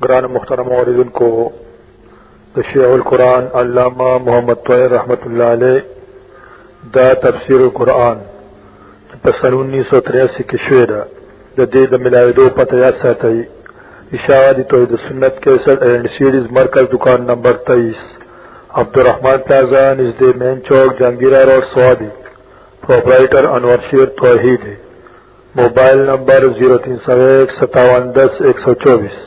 گران مخترم عوردن کو شیع القرآن علامہ محمد طویر رحمت اللہ علیہ دا تفسیر القرآن پسن انیس سو تریاسی کی شعر د دې د ملاویدو پته یاد ساتئ اشاعتی توحید سنت 61 اینڈ سیریز مرکز دکان نمبر 23 عبدالرحمن پلازا نزد مین چوک جنگیرہ روڈ سوابی پروپرائٹر انور شیر توحید موبائل نمبر 03015710124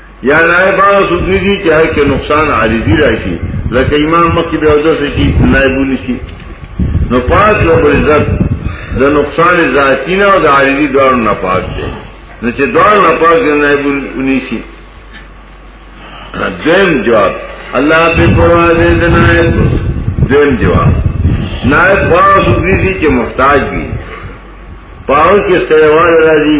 یا نائب هغه څوک نه دي چې هغه کې نقصان عارضي راشي لکه امام مکه به اوځه شي نائبونی شي نو پاس له عزت د نقصان ذاتی نه او د عارضي دوار نه پاک دي نو چې دوار نه پاک دي نائبونی شي دیم جواب الله په پروا دې د نائب دیم جواب نائب هغه څوک نه دي چې محتاج دي پاو کې سیوال راځي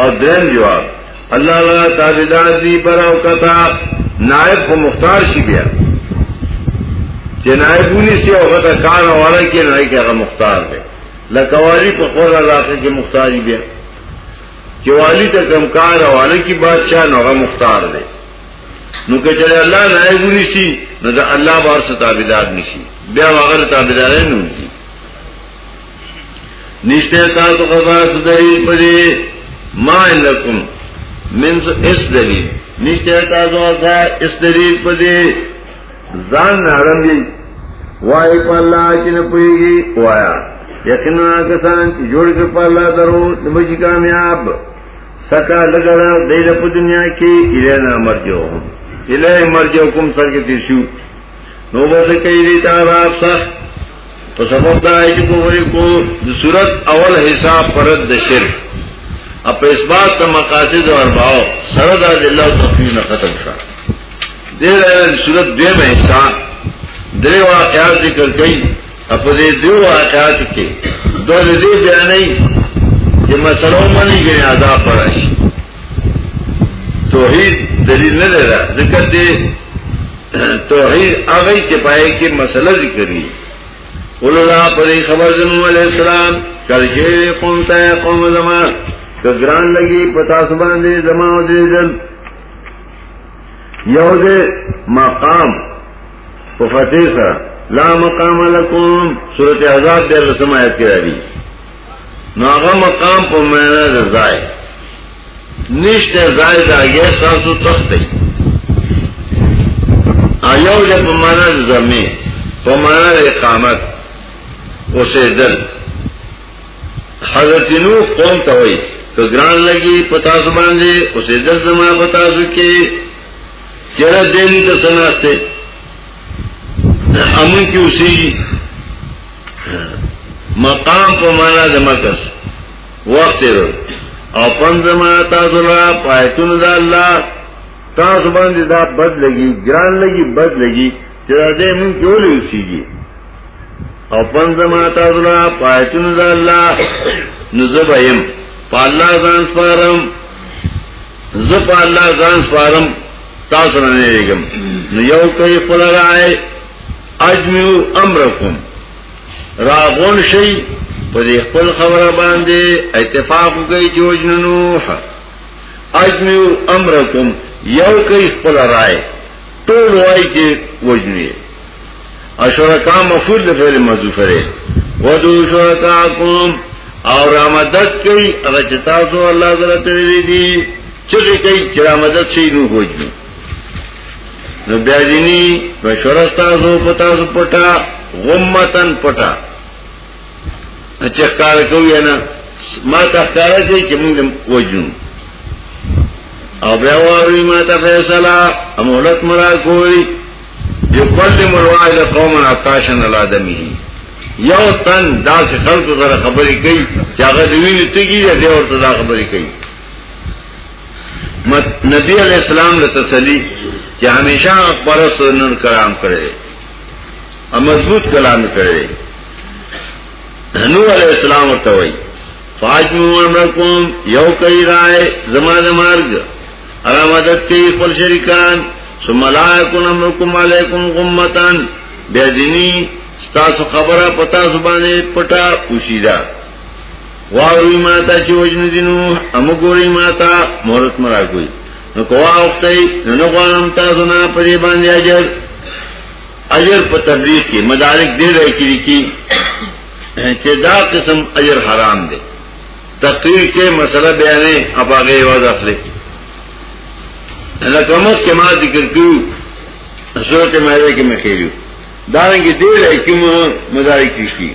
او درم جواب الله لا تابدار دی پر او کتا نائب کو مختار شی بیا چې نائبونی سی او غتا کار واره کې نه کې هغه مختار دی لکه والی په خور علاقه کې مختاری بیا چې والی ته کم کار واره کې بادشاہ نو هغه مختار دی نو که چې الله نائبونی سی نو دا الله بار ستابدار نشي بیا هغه تابدار نه نشي نشته تاسو خبر دلیل پدې ما لکم من اس دلیل نشته تاسو خبر اس دلیل پدې ځان نرم دي وای په الله چې نه پويږي وایا یقینا کسان چې جوړ کړ په الله درو د مجي کامیاب سکا لګړه د دې په دنیا کې الینا مرجو الیه مرجو کوم سر کې دي شو نو به کوي دې تعالی صح په سبب دا چې کومري کو د صورت اول حساب پرد د شرک او په اثبات د مقاصد او ارباو سره د الله او تفویض نه ختم شو د دې صورت دیمه حصہ درې واقعات ذکر کړي په دې دوه واقعات کې دوه دې بیانې چې مسلو منی کې عذاب پرش توحید دلیل نه لري ځکه دې توحید هغه چې پای کې مسله ذکرې قول الله پر خبر جنو علی السلام کله قوم ته قوم زمان کګران لګي پتا سبحان دې زما او دې جن یو دې مقام په فتح سره لا مقام لکم سورۃ احزاب 10 آیت کې راځي نو هغه مقام په معنا ده ځای نشته ځای دا یې تاسو تخته ایو د په معنا ده زمي په معنا ده اقامت اوسېدل حضرت نو قوم ته وایي که ګران لګي پتا زمان دي اوسېدل زما پتا ځکه چیرې دې ته سناسته امون کې اوسېږي مقام په معنا د مکس وخت ورو او پنځما تاسو لا پایتون د الله تاسو باندې دا بد لګي ګران لګي بد لګي چې دا دې مونږ کې ولې اوسېږي او پنځما تاسو لا پایتون د الله نزبایم په الله ځان سپارم زه په الله ځان سپارم تاسو نه لګم نو یو کوي خپل راي اجمعو امرکم راغون شي په دې خپل خبره باندې اتفاق کوي جوجن نوح اجمعو امرکم یو کوي خپل راي ټول وای چې وجنی اشرکا مفعول د فعل محذوف لري ودو شرکاکم او رامدد کوي هغه چې تاسو الله تعالی ته دي چغې کوي چې را مدد شي نو وجني نو بیا دیني مشوره تاسو په تاسو پټا غمتن پټا چې کار کوي نه ما ته کار کوي چې موږ وجنو او بیا وایي ما ته فیصله امولت مرا کوي یو کله مروای له قوم عطاشن الادمه یو تن داس خلق سره خبرې کوي چې هغه دوی ته کیږي دا ورته دا خبرې کوي نبی علیہ السلام له تسلی چې همیشه اکبر سنن کلام کړي او مضبوط کلام کړي نو علیہ السلام ورته وای فاجمو امرکم یو کوي راي زما د مرګ ارا مدد تی خپل شریکان ثم لا يكن امركم عليكم غمه بیا دینی تاسو خبره پتا زبانه پټه پوشیدا واوی ما تا چې وجنو دینو هم ګوري ما تا مورت مرا کوي نو کوا وختي نو نو غوام تا زنا په دې باندې اجر اجر په تبلیغ کې مدارک دې راکړي کې چې دا قسم اجر حرام دی تقریر کې مسله بیانې اپاګه یواز اخلي لکه موږ کې ما ذکر کړو سورته مې کې مخېلو دا رنګ دې راکړي مدارک کې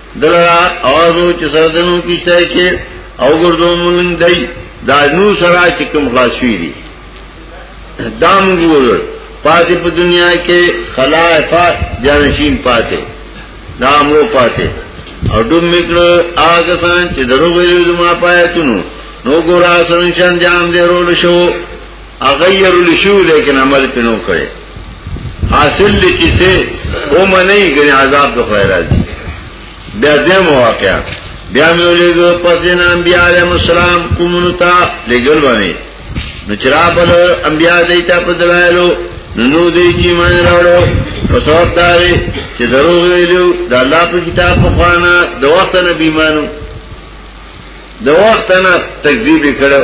دلرا اوازو چې سردنو کیشته کې او ګردو مونږ دی دا نو سره چې کوم خلاصوي دي دا موږ ورور پاتې په دنیا کې خلافه جانشین پاتې دا امرو پاتې او دوم میکړه هغه سان چې درو ویلو ما پاتونو نو ګور آسان شان جام دې رول شو اغیر لشو لیکن عمل پہ نو کرے حاصل دی کسے او منئی گنی عذاب دو خیرہ دی بیا دیم واقعا بیا میو لیگو پس دین انبیاء علیہ السلام کمونتا لیگل بمی نو چرا پل انبیاء دیتا پا دلائلو نو دی چی من راوڑو فسواب داری چی دروغ ویلو دا اللہ پا کتاب پا خوانا دا وقتا نبی مانو دا وقتا نا تکذیب کرو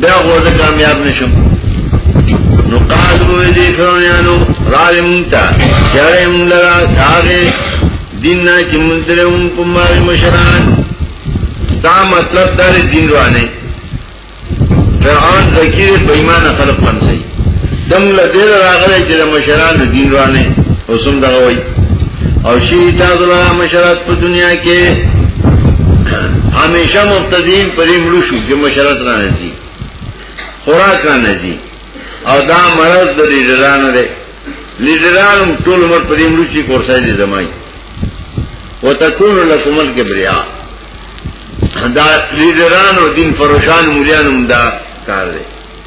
بیا غوځ کامیاب نشم نو قالو دې فرعونانو رالم تا چرم لرا هغه دین نه چې مونږ درهم په مار مشران دا مطلب دا دین روانه فرعون ذکر بېمانه خلق پنځه دم له دې راغلی چې د مشرانو دین رانه اوسم دغه وای او شي تاسو له مشرات په دنیا کې همیشه مبتدین پرې مړو شو چې مشرات نه نزي خوراک نه نزي او دا مرض د لیډرانو دی لیډرانو ټول عمر پرې مړو شي کورسای دي زمای وتكون لكم الكبرياء دا لیډرانو دین فروشان مليانو دا کار دی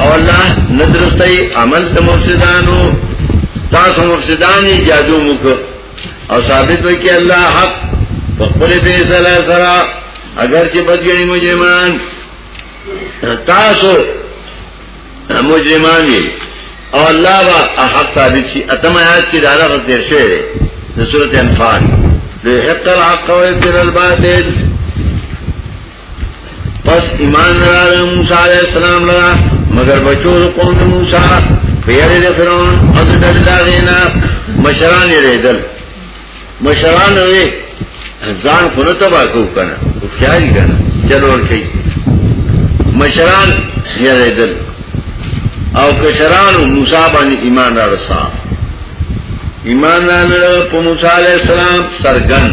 او الله ندرستای عمل د مفسدانو تاسو مفسدانی جادو مخ او ثابت وای کی الله حق په خپل فیصله سره اگر چې بدګنی مجرمان تاسو مجرمان یې او الله وا حق ثابت شي اتم آیات کې دا راغلی تیر شوی دی د سورته انفال له حق الحق او تر الباطل پس ایمان نرار موسیٰ علیہ السلام لگا مگر بچو دو قوم دو موسیٰ پیاری دو فرعون او دو دل داغینا مشران رہ دل مشران ہوئے زان خونو تبا کو کنا اخیاری کنا چلور کئی مشران رہ دل او کشران موسیٰ بانی ایمان را رسا ایمان را نرار پو موسیٰ علیہ السلام سرگن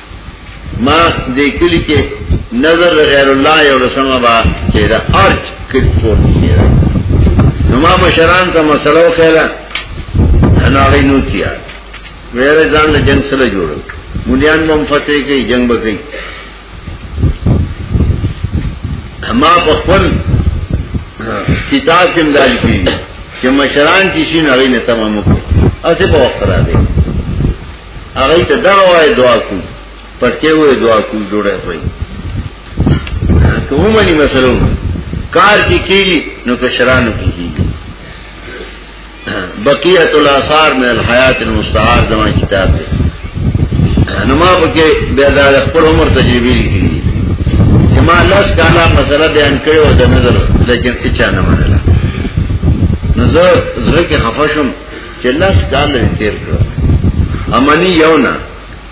ما دې کلی کې نظر غیر الله یو لسمه با چې دا ارج کړ پور کیږي نو ما مشران ته مسلو خیلا انا غي نو تیا ویل ځان له جنگ سره جوړو مليان مم فتح کوي جنگ به کوي ما په خپل کتاب کې مدال کیږي چې مشران چې شي نه غي نه تمامو اته په وخت را دي هغه ته دا وای دعا کو پټه وای دعا کو جوړه وای کومه ني مسلو کار کی کیږي نو کشرانو کی کیږي بقیت الاثار من الحیات المستعار زمان کتاب دی نو ما پکې بیا دا خپل عمر تجربه لیکلي چې ما لاس کاله مسله بیان کړې و د نظر لیکن اچا نه منله نظر زړه کې خفه شوم چې لاس کال دې تیر کړو امني یو نه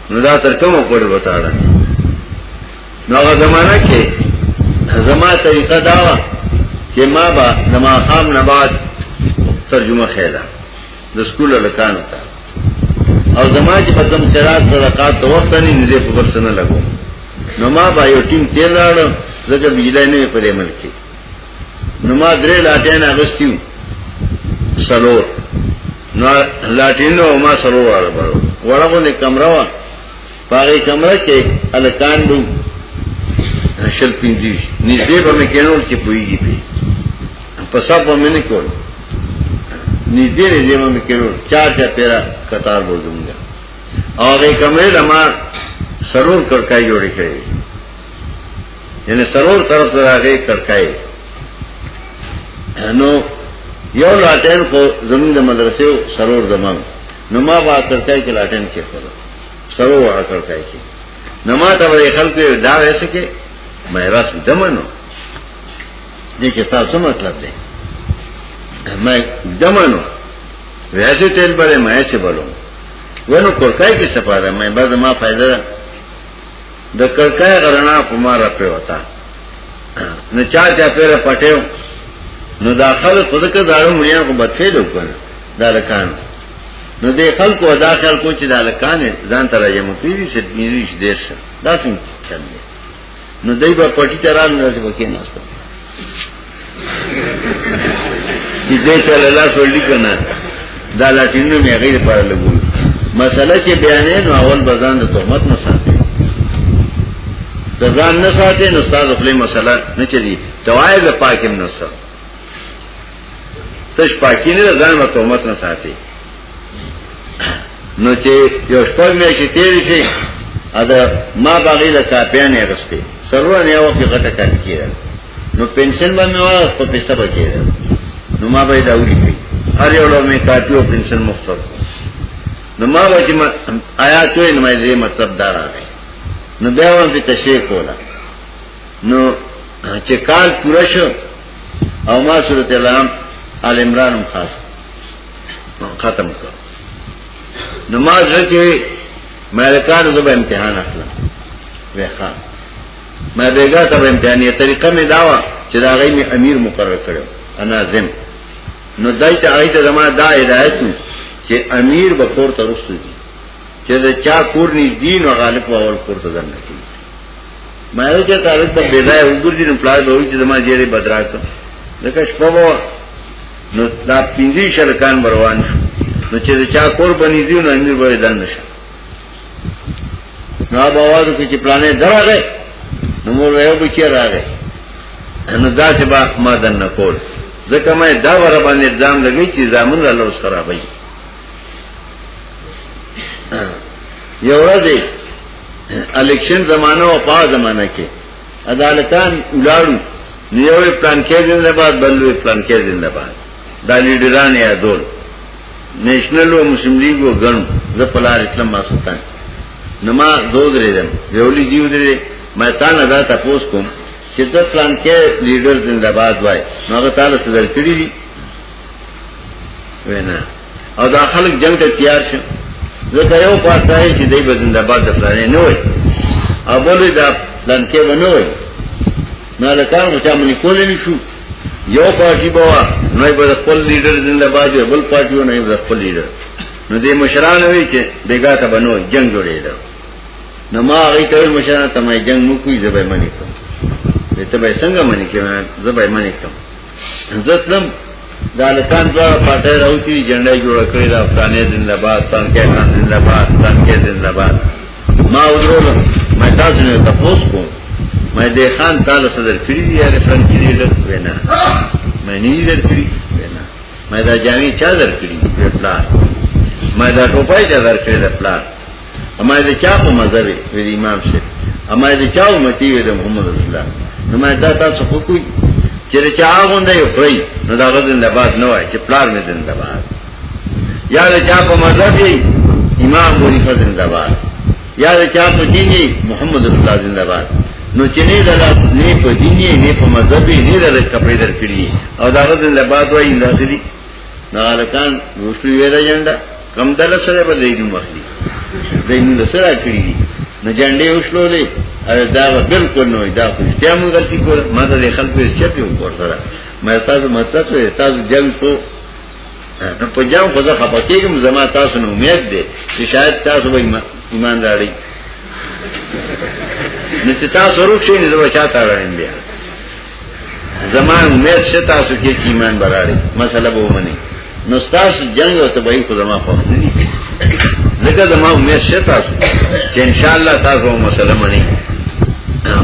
نو دا تر کومه پورې وتاړه نو هغه زمانہ کې زما طریقه دا و چې ما با زما خام نه بعد ترجمه خیره د سکول لکان تا او زما چې په کوم قرات صدقات ورته نه نږدې په برسنه لګو نو ما با یو ټیم تیر راړ زګر بجلی نه پرې ملکی نو ما درې لاټین اغستیو سلور نو لاټین او ما سلور واره بارو وړه غو نه کمره وا پاره کمره کې الکان بو شل پینځي نږدې به مې کینول چې پویږي په په سب به مې نه کول نږدې دې مې کینول چار چا پیرا قطار بو زمونږه او هغه کمره لمر سرور کړکای جوړی کړی یعنی سرور طرف ته راغی کړکای نو یو لاټین خو زمونږ د مدرسې سرور زمان نو ما با کړکای کې لاټین کې خور سرور هغه کړکای کې نو ما ته وی خلکو دا ویسه کې مې راس دمنو دې کې تاسو مطلب دی مې دمنو ویسه تیل بلې مې څه بلو ونو کړکای کې سپاره مې بعد ما فائدہ د کړکای غرنا په ما را پریوتا نو چا چا پیر پټیو نو دا خلک خود که زاړه مليان خو بدفعل وکړه دا لکان نو دې خلکو ادا خیال کو چې دا لکان ځان ته راځي مو پیری چې نیری چې ډیر شه دا څنګه چل دی نو دای په پټی تران نه ځي وکیناسته چې دې ته له لاس ولډي کنه دا لاتینو مې غیر پر لګول مسله چې بیانې نو اول بزان د تهمت نه ساتي د ځان نه ساتي نو استاد خپل مسله نه چدي توای د پاکم نه ساتي تش پاکی نه ځان په تهمت نه ساتي نو چې یو شپږ مې شي تیر شي ادا ما باغې له کاپیان یې غستې سرور نه یو کې غټه کار کیږي نو پنشن باندې واه په پیسې بچی نو ما به دا وړي کړی هر یو له مې کاپیو پنشن مختصر نو ما به چې آیات وې نو مې مطلب دا راغی نو بیا وان په تشریح کوله نو چې کال پوره شو او ما سورته الام ال عمران خاص ختم کړ نو ما ځکه مالکان زبا امتحان اخلم ویخا ما بیگا تب امتحانی طریقه می داوا چې دا غي می امیر مقرر کړو انا زم نو دای ته آی ته زما دا هدایت چې امیر به کور ته رسو دي چې دا چا کور ني دین او غالب اول کور ته ځنه کی ما یو چې تعلق په بلای وګور دي نو پلاز وای چې زما جیرې بدرات لکه شپه نو دا پنځه شرکان بروان شو نو چې چا کور بنی دی نو امیر به دن نشه نو اب आवाज کې چې پلانې درغه نو مور یو بچی راغی نو دا چې با ما دن نه کول ځکه مې دا ور باندې ځام لګی چې زامن را لوس خرابای یو ورځ الیکشن زمانہ او پا زمانہ کې عدالتان ولاړو نیو پلان کې زنده باد بلوې پلان کې زنده باد دا لیډران یا دول نېشنل او مسلم لیګ او ګن ز پلار اسلام ما سلطان نما دو درې دم ویولي دیو درې مې تا نه دا تاسو کوم چې د پلان کې لیډر زنده باد وای نو هغه تعالی صدر کړی دی وینا او دا خلک جنگ ته تیار شي ځکه یو پاتای چې دای بزنده باد د پلانې نه وای او بلې دا پلان کې ونه وای نه لکه مو چې مونږ کولې نشو یو پارټي بوا نه به خپل لیډر زنده باد بل پارټي نه به خپل لیډر نو دې مشران وی چې بیګا ته بنو جنگ جوړېده نو ما هغه ته مشران ته ما جنگ مو کوی زبې منی کوم ته به څنګه منی کوم زبې منی کوم زتلم دا لکان دوار پاٹای راوتی جنڈای جوڑا کری دا افغانی دن لباد تنکی خان دن لباد تنکی دن لباد ما ادرولم میں تاسو نے تپوس کو میں دے خان تالا صدر کری دی یار فرن کری لگ وینا میں نی در کری وینا میں دا جامی چا در کری وی پلان میں دا ٹوپای چا در کری دا پلان اما دې چا په مذهب وی امام شه اما دې چا امتی وی د محمد رسول الله نو ما دا تاسو خو کوی چې چا غونډه یو پرې نو دا غزن د بعد نه وای چې پلار مې زنده باد یا دې چا په مذهب یې امام بونی فزن د بعد یا دې چا په دین یې محمد رسول الله زنده باد نو چې نه دلا نه په دین یې نه په مذهب یې نه دلا کپړې درکړي او دا غزن د بعد وای نه دي نو الکان وشو ویل جنډه کم دل سره به دی نو مخلی دی نو سره کړی دي نه جنډې وشلولې او دا بالکل نو دا خو اشتیا مونږ غلطي کوله ما ته خلکو یې چپی وکړ سره مې تاسو مطلب ته تاسو جنگ کو په جام خو زه خپکیږم زما تاسو نه امید ده چې شاید تاسو به ایمان راړي نو چې تاسو ورو شئ نو زه به چاته راړم بیا زمان امید شته تاسو کې چې ایمان براړي مسله به ومني نو تاسو جنگ او تبعی کو زما په نه دي لکه زما امید شته تاسو چې ان شاء الله تاسو مسله مني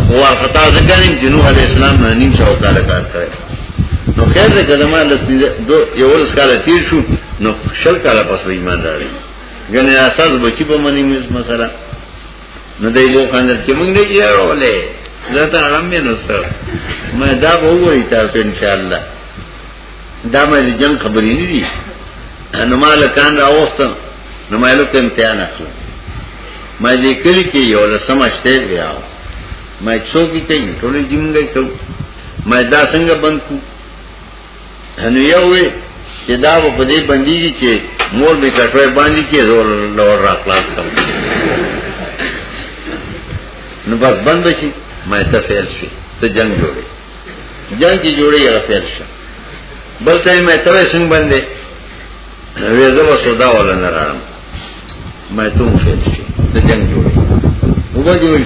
او خطا ځکه نیم چې نوح علی السلام نه نیم سو کال کار کړی نو خیر دې کلمه لسنی دو یو ورځ کال تیر شو نو شل کال پس ایمان راړي ګنې اساس بچی په منی مسله نو دای وو خندل چې موږ نه یارولې زه ته غم نه نوستر ما دا به وایي تاسو ان شاء الله دا مې جنگ خبرې نه دي نو مال کان راوستم نو مې له امتحان اخلم مې دې کلی کې یو لسمشته بیا مې څوک یې ټولې جمله کوم مې دا څنګه بند کو نو یو وی چې دا په دې باندې چې مور به کټوي باندې کې زور لور را خلاص کړ نو بس بند شي مې ته فعل شي ته جنگ جوړي جنگ کې جوړي هغه فعل شي بل ته مې ته څنګه باندې وې زه به سودا ولا نه راړم مې ته فعل شي ته جنگ جوړي وګورئ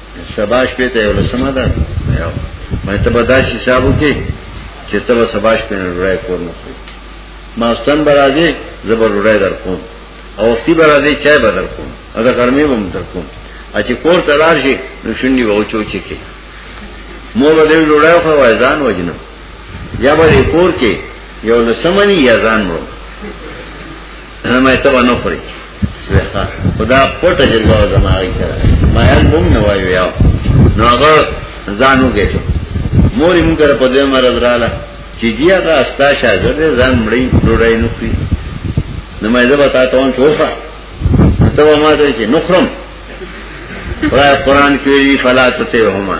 سباش په ته یو لسمه ده یو مې ته به دا حساب وکې چې ته به سباش په نه راي کور نه کوي ما ستن برازي زبر راي در کوم او وختي برازي چای به در کوم ادا ګرمي به در کوم اچې کور ته لار شي نو شونډي به اوچو چي کې مو به دې لوړای خو ځان وجنم یا به کور کې یو لسمنی یا ځان مړو نه ما ته ونه خوري خدا پټه جلوه زماري سره ما یې بوم نه وایو یو نو هغه ځانو ګټو مورې موږ را په دې مرز رااله چې دی هغه استا شاګرد ځان مړی ډوړای نو کوي نو ما زه وتا ته وان چوفا ته ما ته چې نخرم قرآن کې فلا تته هما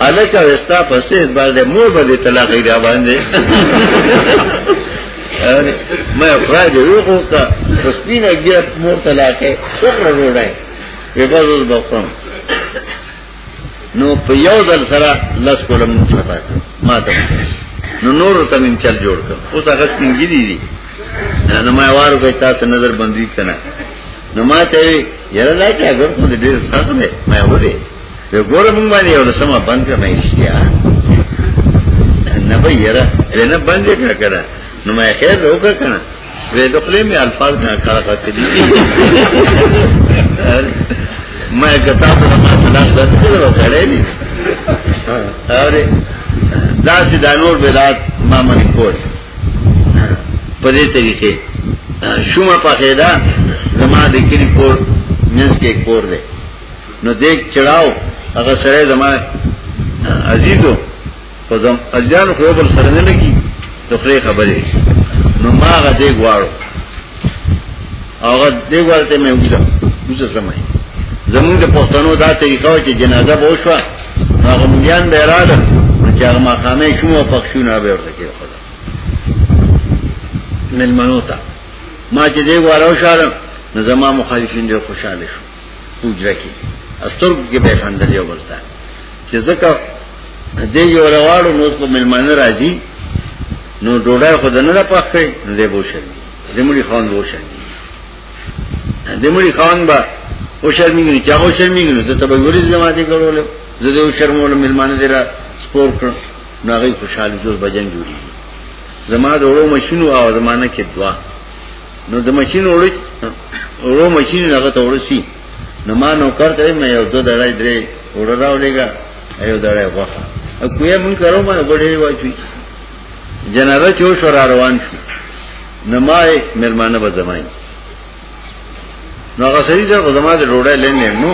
الکه وستا په سیس باندې مور باندې طلاق یې را باندې ما خدای دې وکړه تسبینه ګیا مور طلاق یې څومره وروړای په بازو بخوم نو په یو ځل سره لس کولم چپا ما ته نو نور ته من چل جوړ کړ اوس هغه څنګه دي دي نو ما وارو کې تاسو نظر بندي کنا نو ما ته وی یره دا چې اگر په دې سخت دی ما وره یو ګور مونږ باندې یو سم بند کړم اشتیا نه به یره نه بند کړ کړه نو ما خیر وکړ کنه زه د خپل می الفاظ نه کار کوي دي ما کتا په ما سلام درته وکړې دي اوره دا چې دا نور بدات ما منې کوی په دې طریقې شومه په خیدا زما د کلی کور نس کې کور دی نو دې چړاو هغه سره زما عزیزو په زم اجان خو بل سره نه لګي ته خبرې نو ما غدې غواړو هغه دی ورته مې وځه وځه زمای زمونږ د پښتنو دا طریقه چې جنازه به وشو هغه مليان به رااله چې هغه مقامه شوم او پښونه به ورته کې خدا من منوتا ما چې دی واره وشارم نو زما مخالفین ډېر خوشاله شو پوجره کې استرګ کې به خندل یو بلتا چې ځکه دې یو رواړو نو په ملمنه راځي نو ډوډۍ خو دنه پخې نه دی بوشل د مړي خان وو شرمېږي د مړي خان به او شرمېږي چې هغه شرمېږي نو ته به ورې زما دې کولو زه دې شرمول ملمانه دې را سپور کړ نو هغه خوشاله جوړ بجنګ جوړي زما د وړو ماشينو او زمانه کې دوا نو د ماشين وړي وړو ماشين هغه ته ورسي نو ما نو کرته مې یو دوه دړای درې وړ راولېګا ایو دړای وخه کوی مون کرو ما وړې واچوي جنازه چې وشو را روان شو نو ما یې مېلمانه به زما یې نو هغه سړي چې زما د ډوډۍ لین نه نو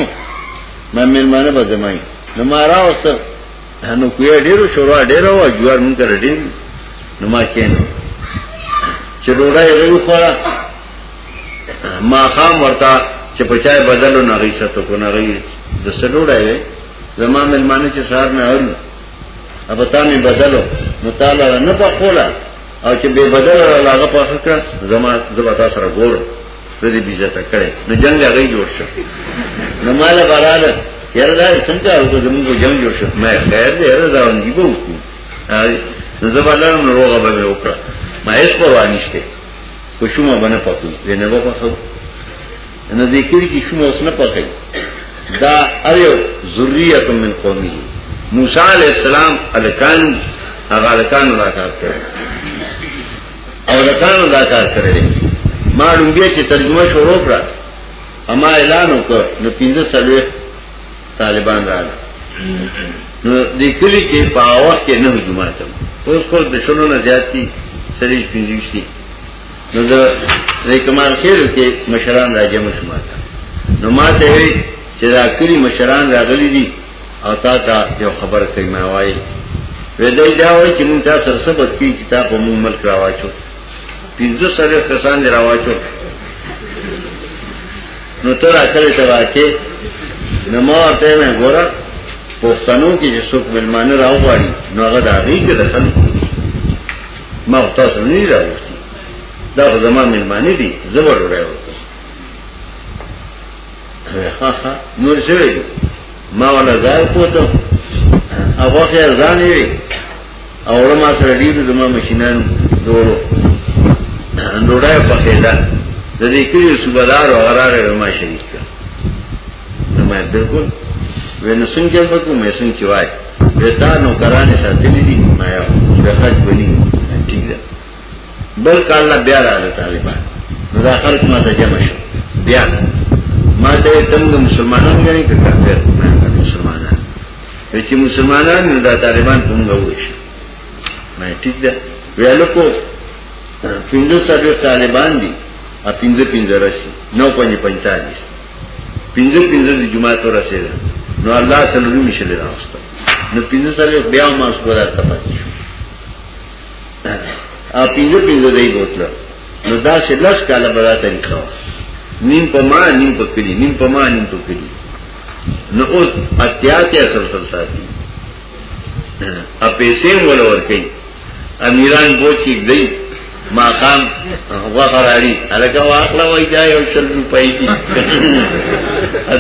ما مېلمانه به زما یې نو ما راوستل نو کوی ډېرو شوروا ډېرو او جوار مونږ سره ډېر نو ما کېنو چې ډوډۍ یې وخوړه ما خام ورته چې په چای بدلو نه غي ستو کو نه غي د سړوډای زما مېلمانه چې سار نه اوري ابا تا می بدلو نو تعالی نه په کولا او چې به بدل را هغه په خکړه زما زبتا سره ګور سړي بیزه تا کړي نو جنگ هغه جوړ شو نو مال براله یاره دا څنګه او زموږ جنگ جوړ شو مې خیر دې یاره دا ونګي بو کو نو زبالم نو روغه به وکړه ما هیڅ پروا نشته کوشمه باندې پاتو دې نه وبخښو نو ذکر کی شوم اوس نه پخې دا ایو ذریه من قومه موسی علی السلام الکان هغه الکان دا کار کړ او الکان دا کار کړی ما لومبیا چې ترجمه شروع کړه اما اعلان وکړ نو پینځه سلوي طالبان راغله نو د کلی کې په وخت کې نه جمعه ته اوس خو د شنو نه زیات دي سړي پینځه نو دا د کمال خیر کې مشران راځم شماته نو ما ته وی چې دا کلی مشران راغلي دي او تا ته یو خبر کوي ما وایي ودای دا وایي چې موږ تاسو سره سبق کې کتاب په موږ ملک راواچو پنځه سره کسان دی راواچو نو تر اخره ته واکه نو ما ته نه ګوره پښتنو کې چې څوک ملمانه راوړي نو هغه د هغې کې د خلکو ما تاسو نه دی راوښتي دا خو زما ملمانه دي زه به ډوډۍ ورکوم نور څه ویلو ما ولا ځای کوته هغه خیر ځان یې او له ما سره ډیر زما ماشینان دوړو ډوډۍ پخې ده د دې کلیو صوبدار او غراره ما شریک کړ نو ما بالکل وینسن کې په کومه سن کې وای دا نوکرانې ساتلې دي نو نایا د خرج بنی ټیک ده بل کال لا بیا راغله طالبان نو دا خلک ما ته جمع شو بیا ما ته تم د مسلمانان غني که کافر مسلمانان چې مسلمانان نو دا طالبان په موږ وښه ما ټیک ده ویلو کو پینځه سره طالبان دي ا پینځه پینځه راشي نو پنځه پنځه پنځه پنځه د جمعه تر رسیدل نو الله سلوی مشل راوست نو پنځه سره بیا ما سره ته پاتې شو ا پنځه پنځه دی بوتل نو دا چې لږ کاله برا طریقه نیم په ما نیم په کلی نیم په ما نیم په کلی نو اوس اتیا ته سر سر ساتي ا پیسې ولور کوي امیران بوت کې دی ماقام وقراری الکه واخلا وای دا یو شل روپۍ دي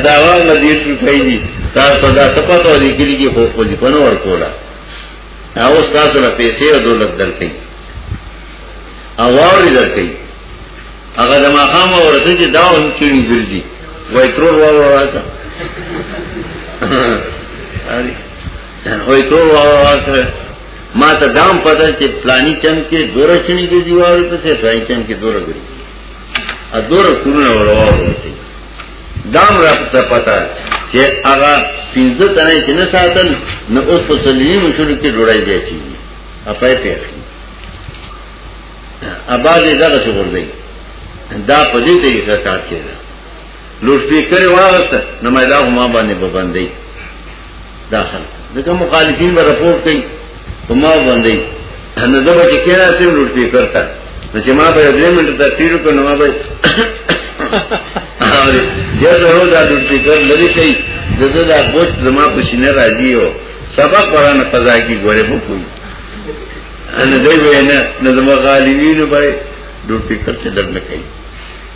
دا واغله دې روپۍ دي تاسو دا سپاتو دي کلی کې خو خو ځپنه ورکولا او تاسو له پیسې او دولت درکې او واري درکې هغه د ماقام ورته چې دا هم کې ګرځي وای ترور وراته وای ترور وراته ما ته دام پته چې پلاني چم کې دوره چني کې دیوالو په څیر پلاني چم کې دوره ګرځي ا دوره کورونه وروړي دام را پته پته چې هغه پنځه تنه چې نه ساتل نو اوس په سلیم شروع کې ډوړای دی چې اپای ته اباد یې دغه څه ورځي دا په دې ته یې کار کړی لوټ پیکر واغسته نو مې دا هم باندې ببندې داخل دغه مخالفین به رپورټ کوي کومه باندې نه زما چې کینا سیم لوټ پی کرتا نو چې ما به درې منټه تر تیر کو نو ما به یا زه دا لوټ پی کر لري شي دغه دا بوت زما په سینه راځي او سبق قرآن قضا کی ګوره مو کوي ان دوی وینا نه زما غالبینو به لوټ پی کر څه درنه کوي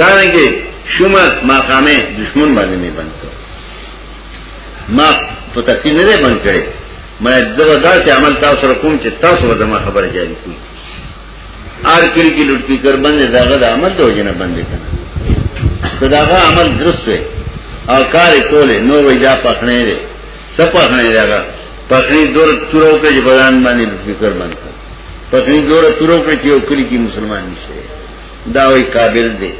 دارنګه شومه ماقامه دشمن باندې می بند کړ ما په تکي نه بند کړي ما دغه داسې عمل تاسو سره کوم چې تاسو به ما خبره جاری کوی آر کړي کې لټ پیکر باندې داغه د عمل د وجنه باندې کنه کداغه عمل درست وي او کار کوله نو وای دا پخنه دي سپخنه دي هغه پخني دور تورو کې بدن باندې لټ پیکر باندې پخني دور تورو کې یو کلی کې مسلمان نشي دا وی قابل دی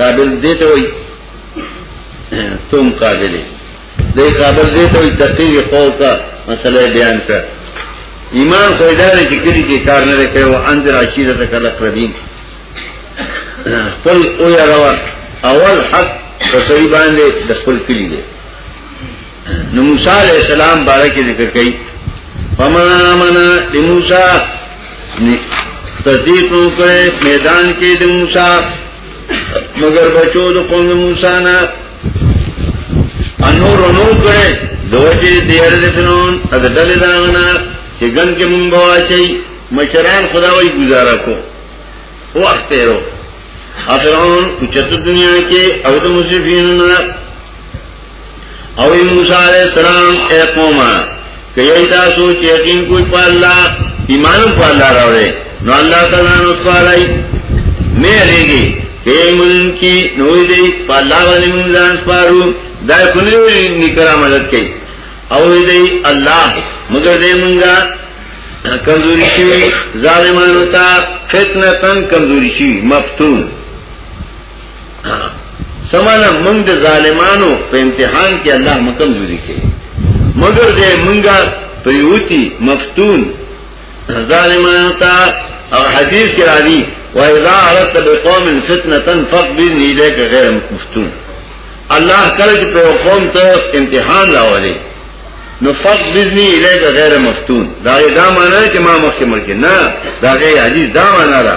قابل دی ته وی تم قابل دی قابل دی ته وی تقریر قول کا مسئلہ بیان کړ ایمان خو ادارې چې کړي کې کار نه کوي او انذر عشیره تک الاقربین خپل او یا روا اول حق په سړي باندې د خپل کلی دی نو موسی علیہ السلام بارے کې ذکر کړي فما من لموسی تصدیق وکړي میدان کې د موسی مگر بچو د قوم موسی نه انور نو کړي دوجه دیر د فنون د ډلې داغنا چې ګن کې مونږ واچي مشران خدا وی گزارا کو وخت تیرو افرون کچت دنیا کې او د مصرفین نه او ای موسی علیہ السلام اے قوما کہ یہی تاسو چې یقین کوی په الله ایمان په الله راوړې نو الله تعالی نو سوالای مې لګي چې مون کی نو دې په الله باندې مون ځان سپارو دا کله نکرا مدد کوي او دې الله مگر دې مونږه کمزوری شي ظالمانو ته فتنه تن کمزوری شي مفتون سمانا منگ دا ظالمانو پا امتحان کی اللہ مکم نوری کے مگر دے منگا پیوتی مفتون ظالمانو تا اور حدیث کی راوی وَإِذَا عَرَدْتَ بِقَوْمٍ فِتْنَةً فَاقْبِلْ إِلَيْكَ غَيْرَ مُفْتُونَ الله کله چې په قوم ته امتحان راوړي نو فقط بزنی الیک غیر مفتون دا دا معنی چې ما مخکې ملک نه دا غي حدیث دا معنی را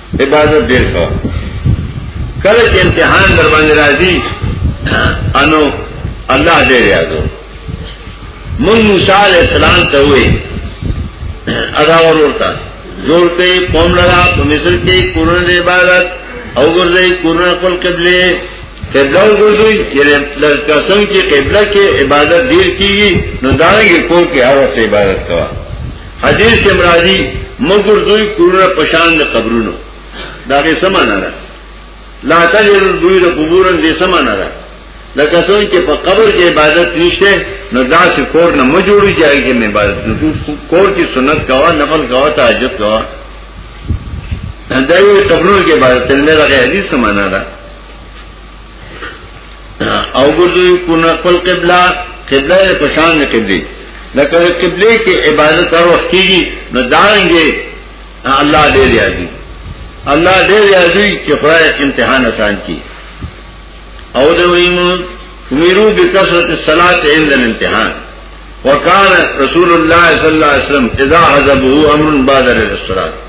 عبادت ډیر کو کله چې امتحان در باندې راځي انو الله دې یادو مون موسی علی السلام ته وې ادا ورورتا جوړ کې قوم لرا په مصر کې قرآن عبادت او ګرځي قرآن خپل قبله قبله ګرځي چې لکه څنګه چې قبله کې عبادت ډیر کیږي نو دا یې کو کې هغه عبادت کوي حدیث کې مرادي مګر دوی کورونه پشان د قبرونو دا غي سمانه ده لا تجر دوی د قبورن دې سمانه ده لکه څنګه چې په قبر کې عبادت نشته نو دا چې کور نه مو جوړی ځای کې عبادت نو کور کې سنت کوا نفل کوا تهجد کوا دا یو قبرونو کې عبادت نه لري حدیث سمانه ده او ګرځي کو نه خپل قبله قبله له پشان نه قبلي لکه قبله کې عبادت هر وخت کیږي نو دانګي الله دې یادي الله دې یادي چې خدای امتحان آسان کړي او د ویمو امیرو بکثرت الصلاه عند الامتحان وقال رسول الله صلی الله علیه وسلم اذا حزبه امر بعد الصلاه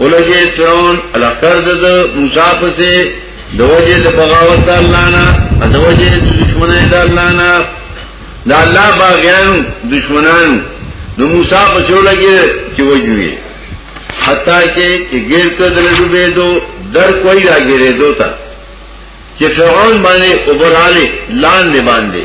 ولګي فرعون الکر د موسی په سي د وجه د بغاوت د الله نه د وجه د دشمنه د الله نه د الله باغیان دشمنان د موسی په چو لګي چې وجوي حتا کې چې ګیر ته درلو به دو در کوئی راګیره دوتا چې فرعون باندې اوبراله لاندې باندې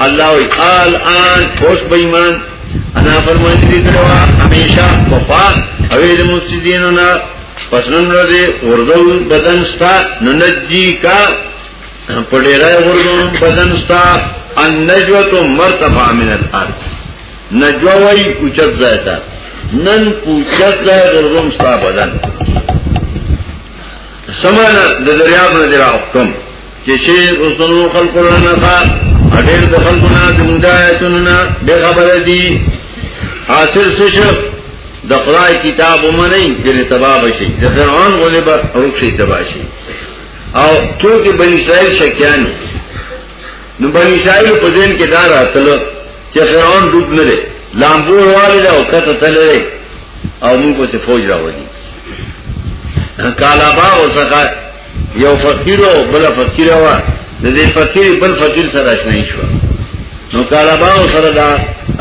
الله وی قال آن اوس به ایمان انا فرمانی دې کړو همیشه وفا او دې مفسدینو نه پس نن ورځې وردو بدن ستا ننجی کا پډېرای وردو بدن ستا ان نجوت مرتفع من الارض نجوا وی اوچت زایتا نن پوچت زای وردو ستا بدن سمانا د دریاب نه دراو کوم چې شي رسول خلق لنا فا اډیر د خلقنا د مجاهدوننا به خبر دي حاصل سشو د خدای کتاب ومني چې تباہ شي د فرعون غلې به رخصي تباہ شي او ټول کې بنی اسرائیل شکیان نو بنی اسرائیل په ځین کې دار اتل چې فرعون ډوب نه لري لامبو والي او کته تل او موږ په فوج راوړي کالا با وسخه یو فقیر او بل فقیر وا د دې فقیر بل فقیر سره آشنای شو نو کالابا سره دا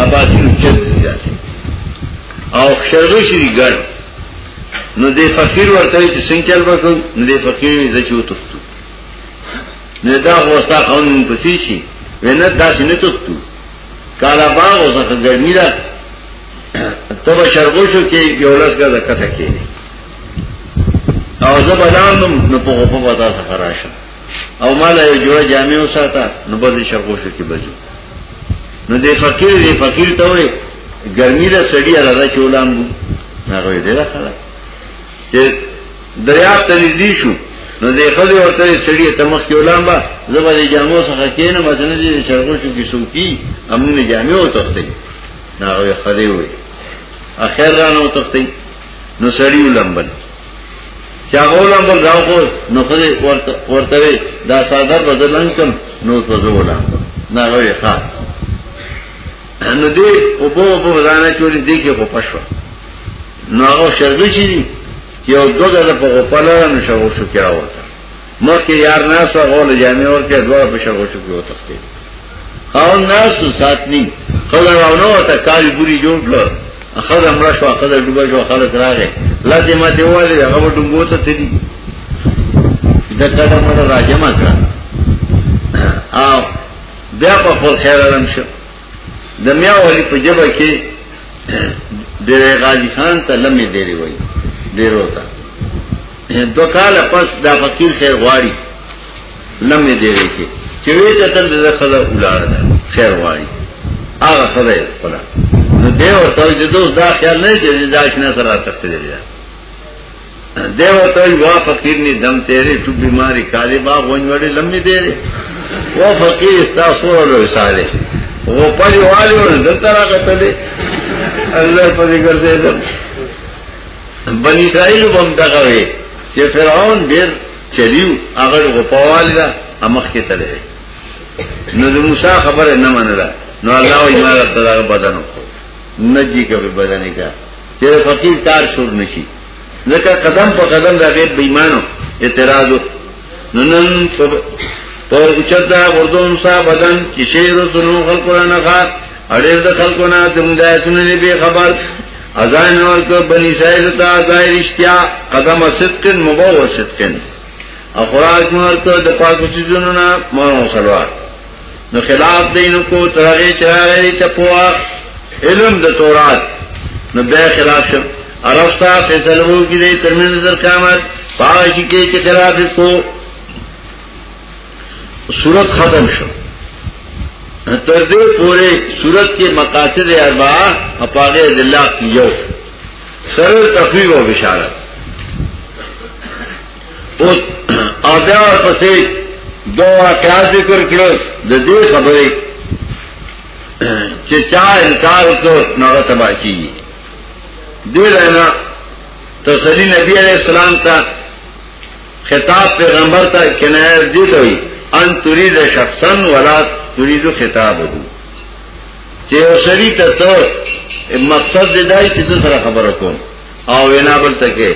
اباسین چت ځي او شرغو شي ګړ نو دې فقیر ورته چې څنګه چل وکړو نو دې فقیر یې ځچو تختو نه دا وستا قوم پسی شي ونه دا څنګه تختو کالابا اوسه ګرمي ده تب شرغو شو کې یو لږه زکه تکې او زه بلانم نو په غوپه ودا څخه راشه او مال یو جوړه جامع وساته نو بل شرقو شو کې بجو نو دې فقیر دې فقیر ته وې ګرمي له سړی راځه چولام هغه دې راخلا چې دریا ته دې شو نو دې خدای ورته سړی ته مخ کې ولام با زبر جامو څخه کینې مدنه دې شرقو شو کې سوکی امونه جامع وتخته نه هغه خدای وې اخر رانه وتخته نو سړی ولمبل چا ولمبل راو کو نو خدای ورته ورته دا ساده بدلن کم نو ته زولا نه غوي ښا نو دې او بو بو ځانه چوری دې کې خو پښو نو هغه شرګ شي یو دوه د په غپلانو شو شو کیا وته مخکې یار ناس هغه له جامع ورکه دوه په شغو ټکو وتخته او ناس ساتنی خلک او نو ته کاری بری جوړ کړ اخذ امر شو اخذ ډوبه شو خلک راغې لته ما دی وایي هغه ډوبو ته تدی دا کله مړ راځم کړه او بیا په خیر علم شو د میا ولی په جبه کې ډېر غازی خان ته لمې ډېری وای ډېر وتا دو کال پس دا فقیر خیر غواړي لمې ډېری کې چې وی ته تل د خزه ولار ده خیر غواړي هغه خدای خپل نو دیو ته چې دوست دا خیال نه چې دا شنه سره تخته دی دے ورته یو فقیر نه دم تیرې تو بیماری کاله با غونډ وړې لمې دې و فقیر استا سور له ساله و پړی والي ور دلته راغتلې الله په دې ګرځې دم بنی اسرائیل بم دغه وي چې فرعون ډیر چلیو هغه غپوال دا امخ کې تلې نو د موسی خبره نه منله نو الله یې ما ته دغه بدن وکړ نجی کبه بدن کا چې فقیر کار شور نشي ځکه قدم په قدم دا غیب بېمانو اعتراض نو نن په چتا وردون صاحب بدن چې شیر سنو خلکو نه غات اړیر د خلکو نه د مدایتونو نه به خبر اذان ورکو بنی سائل تا ظاهر اشتیا قدم صدق مبو صدق او خوراک ورکو د پاکو چیزونو نه مانو سلوات نو خلاف دینو کو ترغه چراغی ته پوا علم د تورات نو به خلاف شو عرفتا فیصلو کی دی ترمین در قیامت پاکی کے چی خلاف کو صورت ختم شو تردے پورے صورت کے مقاصد اربعہ اپاغ دلہ کی یو سر تفریب و بشارت او بیا ورپسې دو واقعات ذکر کړو د دې خبرې چې چا انکار وکړ نو هغه تباہ کیږي دیر اینا تسلی نبی علیہ السلام تا خطاب پیغمبر تا کنایت دیتا ہوئی ان ترید شخصا ولا ترید خطاب ہو چه او سری تا تو مقصد دیدائی چه سر خبر کن او وینا بلتا که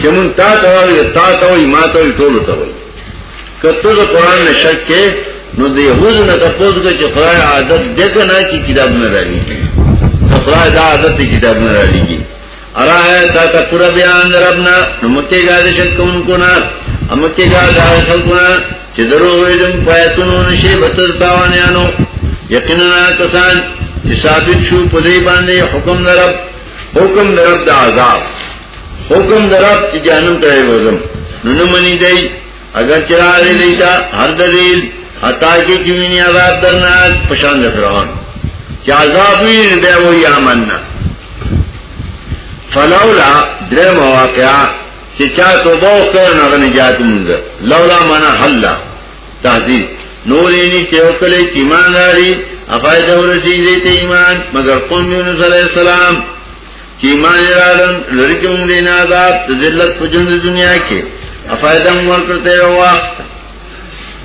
چې مون تا ته وایو تا ته وایي ما ته وایي ټول ته وایي کته د قران نه شک کې نو د يهودو نه تاسو کې چې خدای عادت دغه نه کې کتاب نه راځي خدای دا عادت کتاب نه راځي ارایا تا تا پورا بیان دربنا نمکے گا دے شک ان کو نا امکے گا دا خلقنا چی درو ویدن پایتنو نشے بطر تاوانیانو یقیننا کسان چې ثابت شو په دې باندې حکم درب حکم درب د عذاب حکم درب چې جانم ته وزم نو نه منی دی اگر چرا لري دی دا هر دلیل حتا کې چې ویني عذاب درناک پشان د فرعون چې عذاب وی دی و یا مننا فلولا درم واقعا چې چا توبه وکړ نه نجات مونږ لولا منا حل تهذیب نور یې نشته او کله چې ایمان لري افایده ورسیږي ته ایمان مگر قوم یونس علی السلام چې ایمان یې راړم لری کوم دین عذاب ذلت په ژوند دنیا کې افایده مور کرتے یو وخت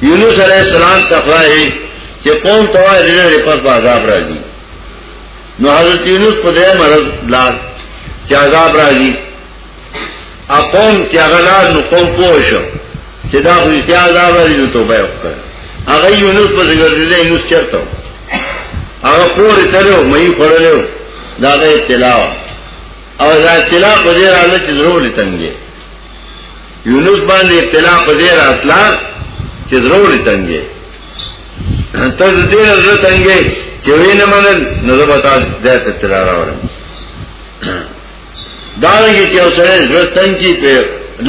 یونس علیہ السلام تخواہی چه قوم توائی رنر پس پا عذاب راجی نو حضرت یونس پا دے مرض لار چه عذاب راجی اقوم چې هغه لار نو قوم پوه شو چې دا خو اختیار دا وایي نو توبه وکړه هغه یونس په ګرځېدل یونس چرته هغه پورې تلو مې خړلو دا د اطلاع او دا اطلاع په دې راځي چې ضرور لتنګي یونس باندې اطلاع په دې راتلا چې ضرور لتنګي ته دې ضرور تنګي چې وینم نن نو زه به تاسو دې اطلاع راوړم دارنګه چې اوسره ژوند څنګه په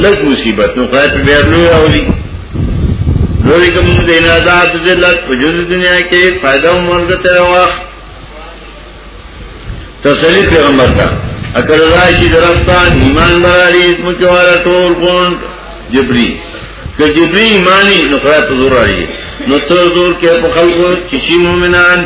لږ مصیبت نو خیر په بیا لوی راوړي لوی کوم د نه ذات ذلت په جز دنیا کې فائدہ مرګ ته واخ تسلی پیغمبر ته اکر راي چې درفتا ایمان براري اسم کې والا ټول کون جبري که جبري ایمانی نو خیر په زور راړي نو تر زور کې په خلکو چې شي مؤمنان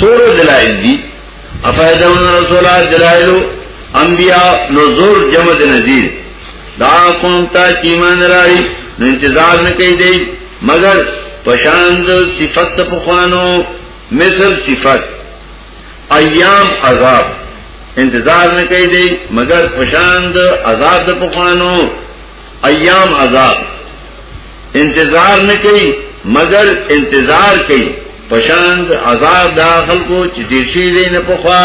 سور دلائل دی افیدون رسول دلائل انبیاء نزور جمد نزیر دا قوم تا چیمان رائی نو انتظار نکی دی مگر پشاند صفت پخوانو مثل صفت ایام عذاب انتظار نکی دی مگر پشاند عذاب پخوانو ایام عذاب انتظار نه کوي مگر انتظار کوي پشاند عذاب داخل کو چې دې شي دې نه پخوا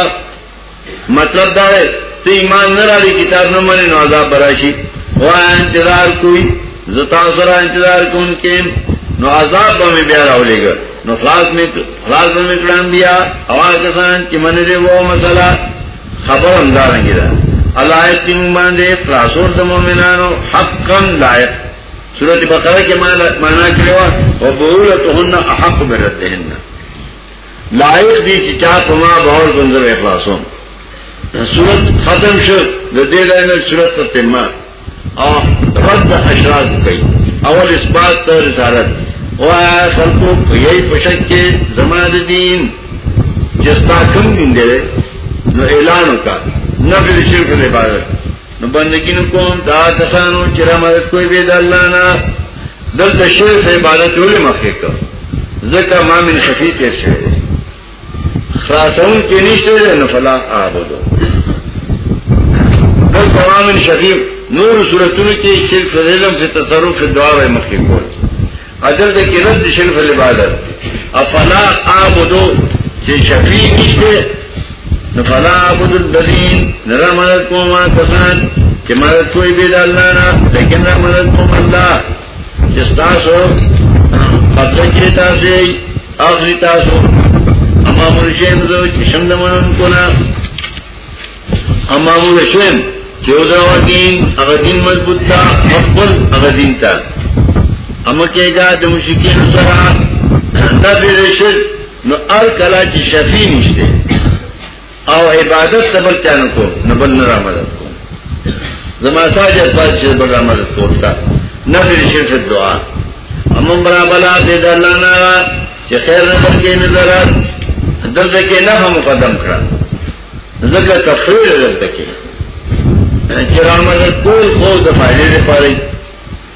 مطلب دا دی ته ایمان نه لري کتاب نه منې نو عذاب براشي هو انتظار کوي زتا سره انتظار کوم کې نو عذاب به بیا راولېګ نو خلاص می خلاص به می کړم بیا اواز کسان چې منې وو مسله خبر هم دارنګی ده الله آیت کې مونږ باندې خلاصور د مؤمنانو حقا لایق سورۃ بقره کې معنا کړو او بولتهن احق بردهن لایق دي چې چا په ما باور ګنځره اخلاصو سورۃ ختم شو د دې لنه سورۃ تتمه او رد اشراق کوي اول اثبات ته رسالت او خلقو کوي په شک کې زماد دین چې ستا کوم دین دی نو اعلان وکا نه به شرک نه عبادت نو بندګی نو کوم دا کسانو چې را مدد کوي به د الله نه دلته شرک عبادت ولې مخکې کړ ځکه ما من خفي تیر شوی خلاصون کې نشته نه فلا اعبدو بل قرآن شریف نور صورتونو کې شرک فی العلم فی تصرف فی دعا و مخکې کول اجل دې کې رد شرک فی عبادت افلا اعبدو چې شفیع نشته نو فلا اعبدو الذین نرا مدد کوما کسان چې مدد کوئی بيد الله نه لیکن را مدد کوم الله چې تاسو قبل کې تاسو اخلي تاسو اما مرشم زو چې شم د مونږ کولا اما مرشم چې او دا دین هغه دین مضبوط تا خپل هغه دین تا اما کېګه د مشکین سره دا دې شرک نو ار کلا چې شفیع نشته او عبادت ته بل چانه کو نه بل نه مدد کو زما ساجد پات چې بل مدد کوتا نه دې شرک دعا امم برا بلا دې د الله نه چې خیر نه ورکې نه ضرر دلته کې نه هم مقدم کړه زګه تفسیر دلته کې چې رحمت کول خو د فائدې لپاره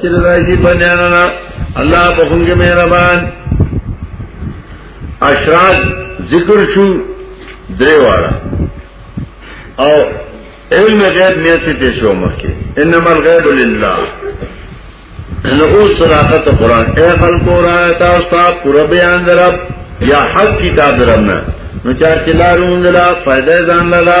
چې راځي بنیاننا الله په څنګه مهربان اشراق ذکر شو درې واړه او علم غیب نیت ته شو مخکې انما الغیب لله نو اوس صراحت قران اے خلق را تاسو پورا بیان درب یا حق کتاب درب نه نو چا چې لارون دلا فائدہ ځان لاله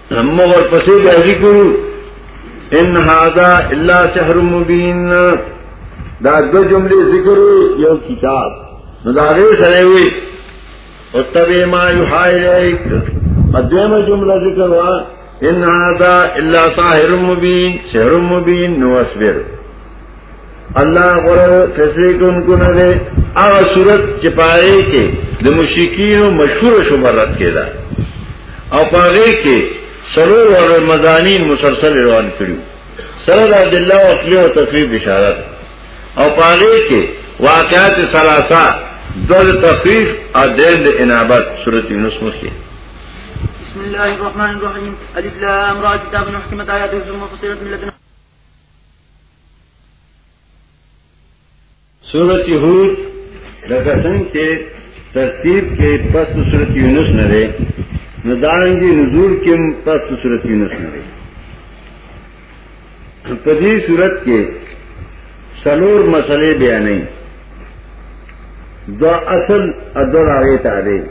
نمو اور پسی بیا ذکر ان هذا الا سحر مبین دا دو جملے ذکر یو کتاب نو دا غیر سره وی او تبع ما یحای الیک قدمه جمله ذکر وا ان هذا الا سحر مبین سحر مبین نو اصبر الله غره فیصله کوونکو نه دی هغه صورت چې پاره کې د مشرکین مشهور شوبرت کېدا او پاره کې سرور ور مدانی مسلسل روان کړو سره د عبد الله او خپل او تفریح بشارت او پاره کې واقعات ثلاثه دل تفریح او دند انابت صورت یونس مخه بسم الله الرحمن الرحیم الف لام را کتاب محکمت آیات ثم فصلت من لدن سورت یهود لکه څنګه چې ترتیب کې پس سورت یونس نه لري نو دانګي نزول کې پس سورت یونس نه لري په دې صورت کې سلور مسلې بیانې دو اصل ادور هغه تعریف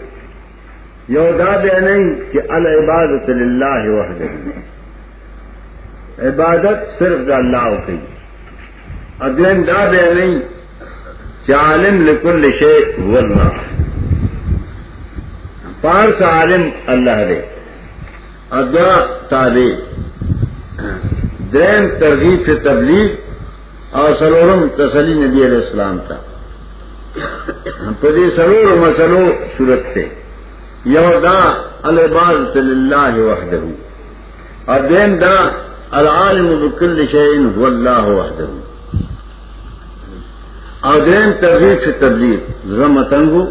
یو دا بیانې چې العبادت لله وحده عبادت صرف د الله او کوي اذن دا بیانې چې عالم لكل شی هو الله پارس عالم الله دی ادا تابع درم ترغیب سے تبلیغ او سلورم تسلی نبی علیہ السلام تا په دې سلور مسلو صورت ته یو دا العبادت لله وحده او دین دا العالم بكل شيء هو الله وحده او دین تبلیغ سے تبلیغ زرم تنگو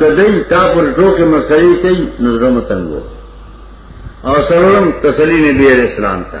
کدی تا پر ټوکې مسلې کوي نو زرم تنگو او سلورم تسلی نبی علیہ السلام ته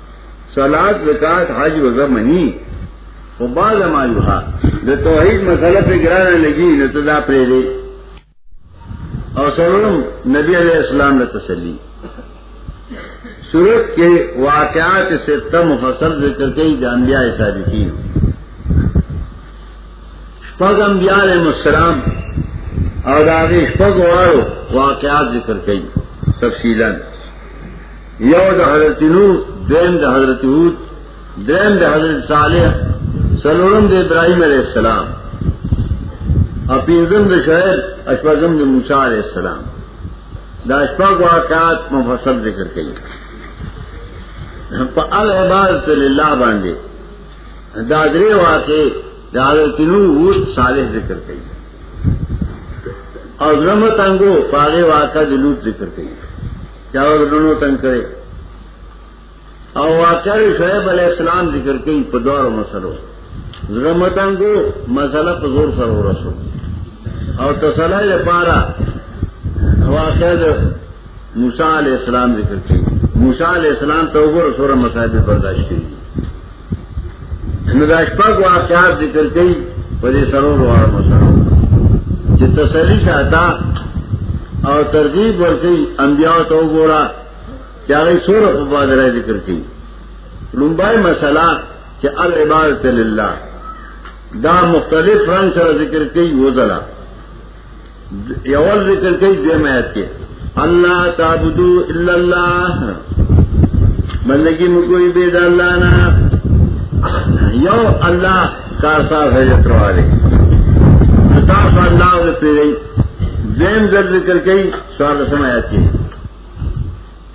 صلات زکات حج روزه منی خو باز ما یوها د توحید مسله په ګرانه لګی نه ته دا پرې دی او سرورم نبی علیہ السلام له تسلی صورت کې واقعات سته مفصل ذکر کوي د انبیاء صادقین شپږ انبیاء علیهم السلام او دا غي شپږ وارو واقعات ذکر کوي تفصیلا یو د حضرت نو دیم د حضرت هود دیم د حضرت صالح سلورم د ابراهیم علیه السلام اپینزم د شاعر اشوازم د موسی علیه السلام دا اشفاق واقعات مفصل ذکر کړي په العبادت لله باندې دا درې واقع د حضرت نو هود صالح ذکر کړي او زمت انګو پاره واقع د لوط ذکر کړي چاو درنو تنگ کرے او واقعا شعیب علیہ السلام ذکر کئی پا دوارو مسئلو زرمتن کو مسئلہ پا زور سر ہو رسو او تسلح لپارا واقعا موسیٰ علیہ السلام ذکر کئی موسیٰ علیہ السلام تو گو رسول مسائب برداشت کئی نو دا شپږ واقعات ذکر کړي په دې سرور واره مسره چې تسلی ساته او ترغیب ورکړي انبیاء ته وګوره چې هغه سور په بدره ذکر کړي لومبای مسله چې العبادت لله دا مختلف رنگ سره ذکر کړي وځلا یو ذکر کوي د میات کې الله تعبدو الا الله بندگی مو کوئی بے د الله نه یو الله کا ساز ہے ترواله تاسو الله او پیری دیم ذکر کوي سوال سمات کې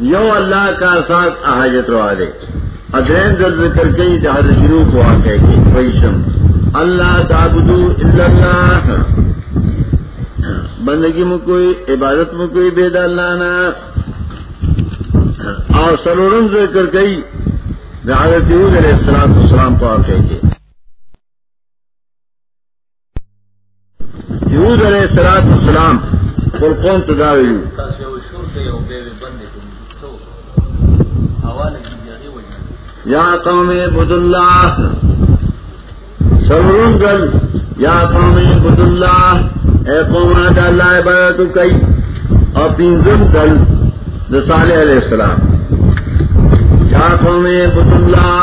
یو الله کا ساتھ حاجت روا دے ادرین در ذکر کئی دا حضرت شروع کو آقے کی ویشم اللہ تعبدو الا اللہ بندگی مو کوئی عبادت مو کوئی بید اللہ نا اور سلورم ذکر کئی دا حضرت یہود علیہ السلام کو آقے کی یوز علیہ السلام السلام خپل قوم ته دا ویلو تاسو یو شور ته یو به باندې کوم څو حواله دې هغه وجه یا قوم عبد الله سرون گل یا قوم عبد الله اے قوم د الله عبادت کوي او پینځم گل د صالح علیہ السلام یا قوم عبد الله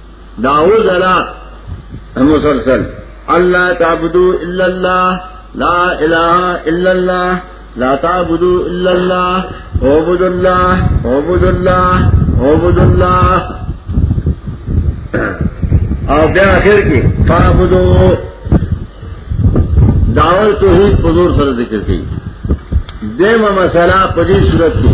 داوز علا مسلسل اللہ تعبدو الا اللہ لا الہ الا اللہ لا تعبدو الا اللہ عبد اللہ عبد اللہ عبد اللہ اور بے آخر کی تعبدو دعوت توحید حضور سره ذکر کړي دیمه مسله په دې صورت کې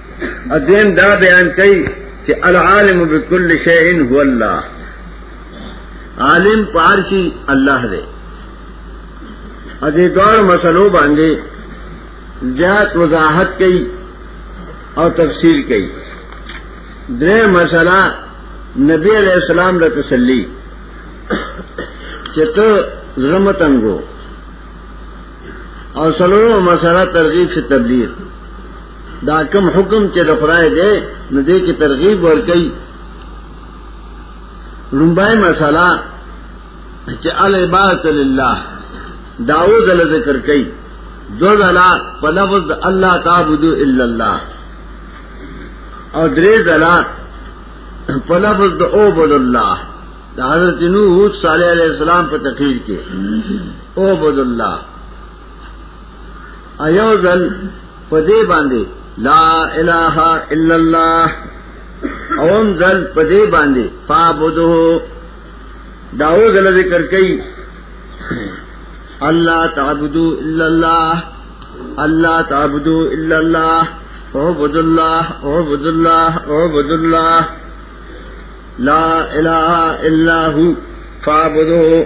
ادین دا بیان کوي چې العالم بكل شيء هو الله عالم پارشي الله دی ا دې دوه مسلو باندې زیات وضاحت کوي او تفسیر کوي درې مسله نبی علیہ السلام له تسلی چې ته زړه تنګو او سلو مسله ترغیب سے تبلیغ دا کم حکم چې د خدای دی نو دې کې ترغیب ورکړي لومبای مساله چې العبادت لله داوود له ذکر کوي دو ځلا په لفظ الله تعبدو الا الله او درې ځلا په لفظ د او بد الله د حضرت نوح صالح علیہ السلام په تقریر کې او بد الله ایو ځل په دې باندې لا اله الا الله اوم ځل په دې باندې فعبده داو ځل ذکر کوي الله تعبدو الا الله الله تعبدو الا الله عبد الله عبد الله عبد الله لا اله الا هو فعبده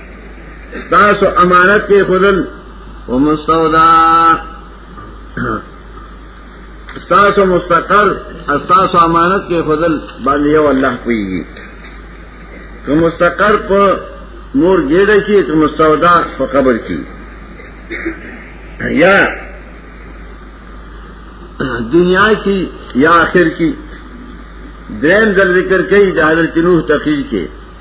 تاسو امانت کې خودل او مستودا تاسو مستقر تاسو امانت کې خودل باندې یو الله کوي که مستقر په مور ګډه کې ته مستودا په قبر کې یا دنیا کی یا آخر کی درم ذکر کئی حضرت نوح تخیر کے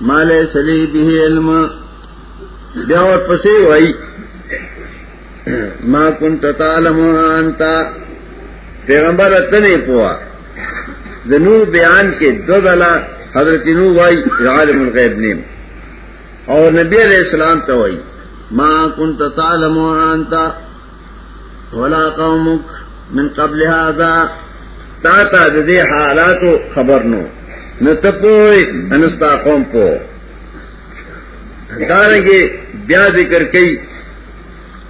مال سلی به علم بیا ور پسې وای ما كنت تعلم انت پیغمبر ته نه پوا د نور بیان کې دغلا حضرت نو وای عالم الغیب نیم اور نبی علیہ السلام ته وای ما كنت تعلم انت ولا قومک من قبل هذا تا تا دې حالاتو خبر نو نه ته پوي انستا قوم پو دارنګي بیا ذکر کوي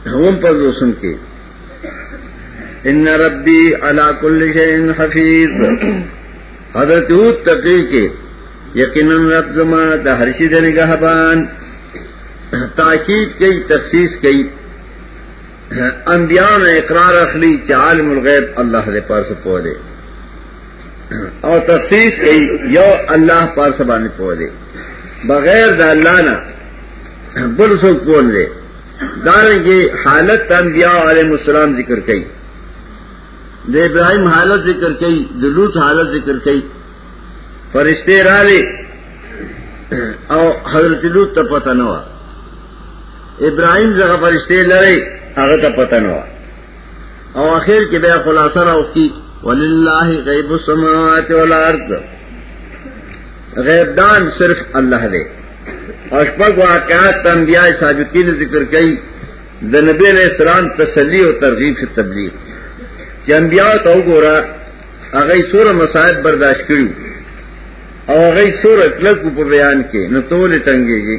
هم په لوسم کې ان ربي على كل شيء حفيظ حضرت هود تقریر کې یقینا رب زما د هر شي د نگهبان تاکید کوي تخصیص کوي انبیاء نے اقرار اخلی کہ عالم الغیب اللہ دے پاس پودے اور تخصیص کی یو اللہ پاس بانے پودے بغیر دا اللہ نا بل سو کون دے دارن کی حالت انبیاء علیہ السلام ذکر کی دے ابراہیم حالت ذکر کی دلوت حالت ذکر کی فرشتے را لے او حضرت لوت ته پته نه و ابراهيم زغه فرشته لري هغه ته پته نه و او اخر کې به خلاصه راوستي ولله غیب السماوات والارض غیب دان صرف الله دی او شپږ واقعات انبیاء سابقین ذکر کړي د نبی علیہ السلام تسلی او ترغیب فی تبلیغ چې انبیاء ته وګوره هغه سور مصائب برداشت کړي او هغه سور کلک په بیان کې نو تول ټنګيږي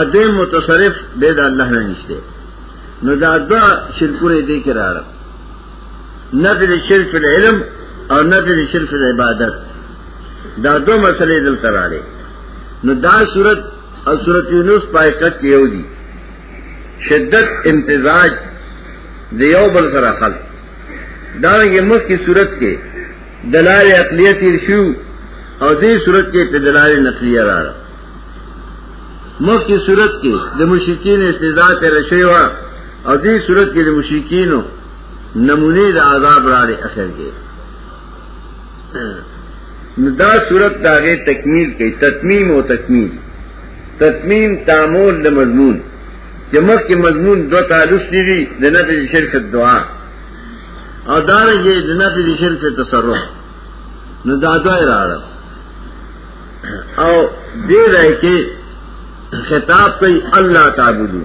اده متصرف به د الله نه نشته نو دا دا شرکونه دې کې راړه نفي الشرك في العلم او نفي الشرك في العبادت دا دو مسئلې دلته راړي نو دا صورت او صورت یونس پایکت کې یو دي شدت امتزاج د یو بل سره خلق دا یې مخ کی صورت کې دلایل عقلیه تیر شو او دې صورت کې په دلایل نقلیه راړه مخ کی صورت کې د مشرکین استزاء تر شوی و او دې صورت کې د مشرکینو نمونه د عذاب را لري اخر کې دا صورت داغه تکمیل کوي تتمیم او تکمیل تتمیم تعامل د مضمون چې مخ کې مضمون دو تعالوس دي د نفي شرک دعا او دا یې د نفي شرک تصرف نو دا دوی راړم او دې راي کې خطاب کوي الله تعبدو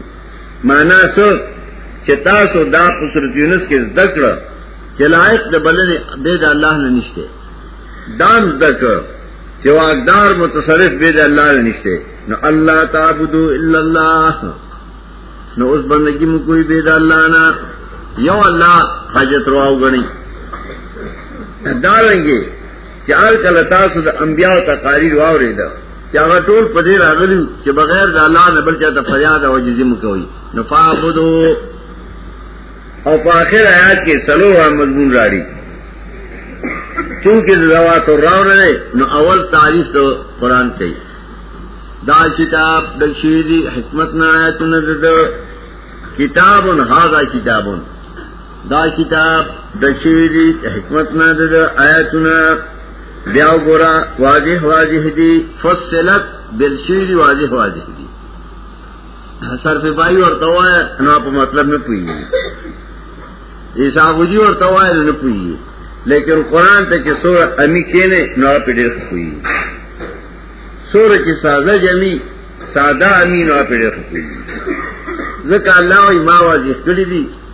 معنا څه چې تاسو دا په سورۃ یونس کې ذکر چې لایق د بلنې به د الله نه نشته دام ذکر چې واقدار متصرف به د الله نه نشته نو الله تعبدو الا الله نو اوس بندگی مو کوئی به د الله نه یو الله حاجت رواو غني دارنګي چې هر کله تاسو د انبیانو تقاریر واوري ده چې هغه ټول په دې راغلي چې بغیر د الله نه بل چاته فریاد او عجزي مکوي نفعبدو او په اخر آیات کې سلو را مضمون راړي چونکه زوات راوړل نو اول تعریف ته قران کوي دا کتاب د شیدی حکمت نه آیاتونه ده کتابن هاذا کتابن دا کتاب د چوي دي حکمت نه د آیاتونه بیا وګوره واضح واضح دي فصلت بل چوي دي واضح واضح دي صرف بای ورته وای نو په مطلب نه پوي حساب دي ورته وای نه پوي لیکن قران ته کې سوره امی کینه نو په ډېر پوي سوره کې ساده جمی ساده امین او په ډېر پوي ځکه الله او ما واضح کړی دي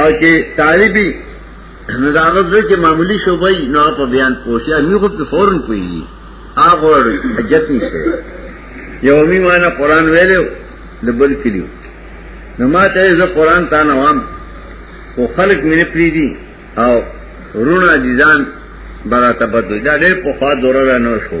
او چې طالبي نو دا هغه ځکه چې معمولی شوبې نو په بیان پوښیا می خو په فورن کوي هغه ور حجت نشته یو می معنا قران ویلو د بل کلیو نو ما ته زه قران تا نه وام او خلق مې پری دي او رونه دي ځان براته بدوي دا ډېر په خوا دوره نه شو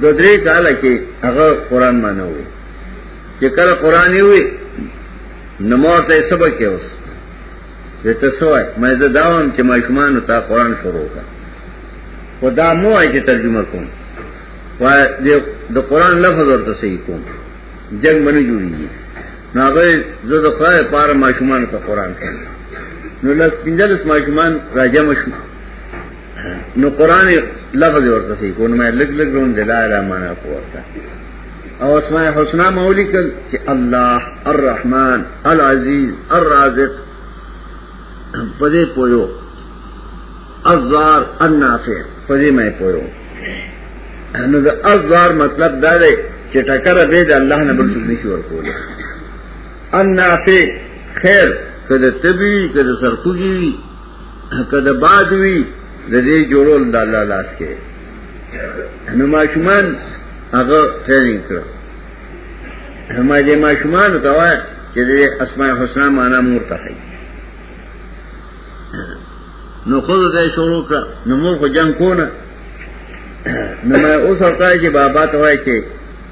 دو درې کاله کې هغه قران مانوي چې کله قران یې وي نو مور ته سبق کې اوس زه ته سوای مې زه داوم چې ماشومان ته قران شروع کړه خدا مو آی چې ترجمه کوم و د قران لفظ ورته صحیح کوم جنگ باندې جوړیږي نو هغه زه د خدای پاره ماشومان ته قران کوم نو لس پنځلس ماشومان راځم شو نو قران لفظ ورته سي کو نو مې لګ لګ روان دلا اله معنا کوته او اسماء الحسنا مولي کل چې الله الرحمن العزيز الرازق پدې پويو ازوار النافع پدې مې پويو نو د ازوار مطلب دا دی چې ټکر به د الله نه بل څه نشي ورکول النافع خیر کله تبي کله سرخوږي که د باد وی د دې جوړول د الله لاس کې نو ماشومان هغه ټریننګ کړو ما دې ماشومان ته وای چې د اسماء الحسنا معنا مور ته کوي نو خو دې شروع کړ نو مور خو جنگ کو نه نو ما اوس هتا چې بابا ته وای چې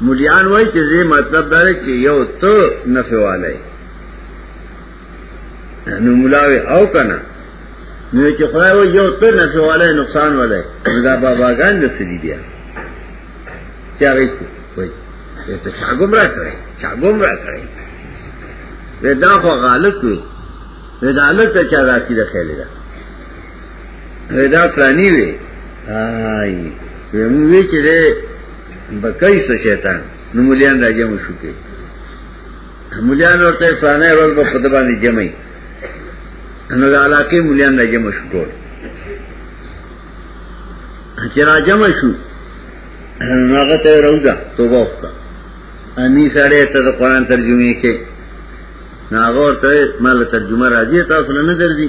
مليان وای چې زه مطلب دا دی چې یو ته نفواله نو ملاوي او کنه نو چې خدای و یو ته نفواله نقصان وله دا باباګان د سړي دی چې هغه کوي ته چا ګمرا کړی چا ګمرا کړی دا خو غالط وي دا لته چا راکی د خېلې ده دا پلانی وی آئی وی موی چی دے بکئی سو شیطان نو ملیان را جمع شو کے ملیان ورطا فلانے روز با خدبانی جمعی نو دا علاقی ملیان را جمع شو کول چی را جمع شو نو آغا تا روزا توبہ اختا امی ساڑے تا دا قرآن ترجمعی کے نو آغا ورطا مالا ترجمع راجی تا فلانے در دی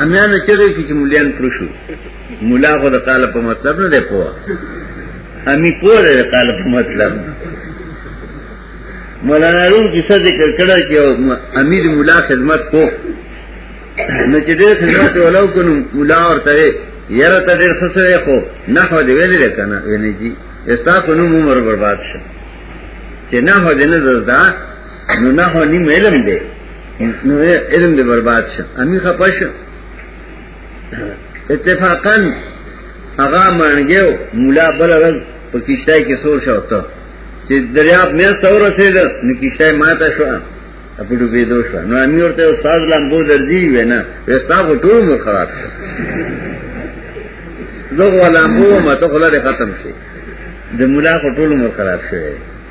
همیا نه چیرې چې مليان پرشو مولا خو د قال په مطلب نه دی پوه همي پوه دی د قال په مطلب مولانا روم کی سر ذکر کړه چې امیر مولا خدمت کو نو چې ډېر خدمت ولو کنو مولا ورته یره ته ډېر خسره خو نه خو دی ویلې کنه ویني جی استا کو نو عمر برباد شه چې نه هو دې نه زړه نو نه هو نیم علم دی نو علم دې برباد شه امي خپش اتفاقا هغه مانګیو مولا بل رز په کیشتای کې سور شو ته چې دریاب مې سور رسید نو کیشتای ماته شو په ډوبې دو شو نو امي ورته استاد لامبو درځي وینا وستا په ټول مو خراب شو زغه لامبو ماته خلاله ختم شي د مولا په ټول مو خراب شوی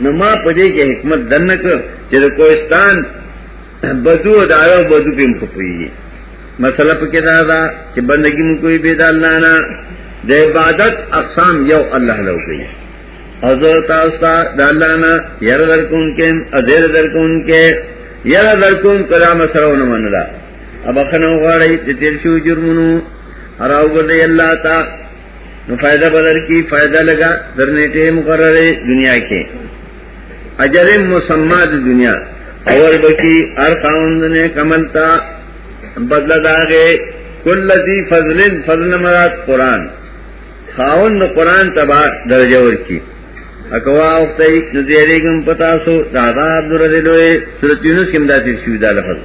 نو ما په دې کې حکمت دنه کړ چې د کوهستان بدو د عرب بدو په مخ پوي مسله پکې دا ده چې بندګي مو کوي به د الله نه د عبادت اقسام یو الله له کوي حضور تاسو ته د الله نه ير درکون کې اذر درکون کې ير درکون کلام سره ونه منلا ابخنه غواړي چې تیر شو جرمونو اراو ګرځي الله تعالی نو فائدہ بدر کی فائدہ لگا درنیٹے مقرر دنیا کے اجر مسمع دنیا اور بکی ہر خاوند نے کملتا بدلا داغے کل ذی فضل فضل مراد قرآن خاوند قرآن تبا درجہ ور کی اکوا وخت ای نذیرګم پتا سو دادا عبد الرحمن سورۃ یونس کې مداتې شو دا لفظ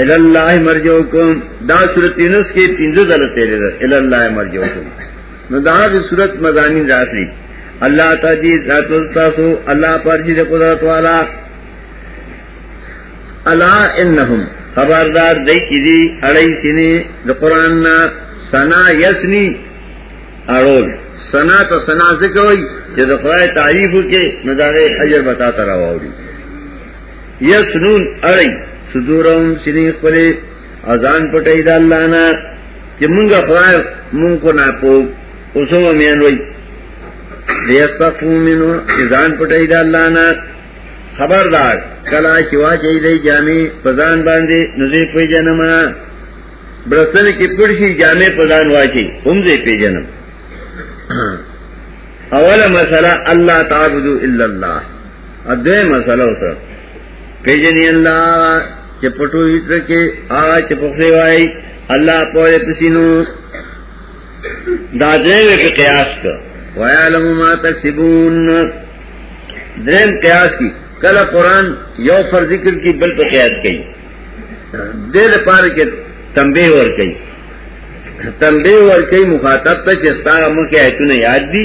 الی الله مرجوکم دا صورت یونس کې پنځه ځله تیرې ده الی الله مرجوکم نو دا د صورت مزامین راځي الله تعالی ذاتو تاسو الله پر دې قدرت والا الا انهم خبردار دای کی دی اړای سینې د قران نا سنا یسنی اړول سنا ته سنا ذکر وای چې د خدای تعریف کې ندارې اجر بتا تر راوړي یسنون اړی صدورهم سینې خپل اذان پټی د الله نه چې مونږه خدای مونږ کو نه پو اوسو میان وای لیستفو منو اذان پټی د الله نه خبردار کلا چې واچې دی جامې پزان باندې نزه په جنم برسل کې پړشي جامې پزان واچي هم دې په جنم اوله مسله الله تعبدو الا الله ادوی مسئلہ اسا پیجنی اللہ چه پټو هیت رکه آغا چه پخلی وائی اللہ پوری پسینو دا درین پی قیاس کا ویعلم ما تکسبون درین قیاس کی کل قرآن یو فر ذکر کی بل پی قیاد کئی دل پار کے تنبیح ور کئی تنبیح ور کئی مخاطب تا چه ستاغ مخی آیتون یاد دی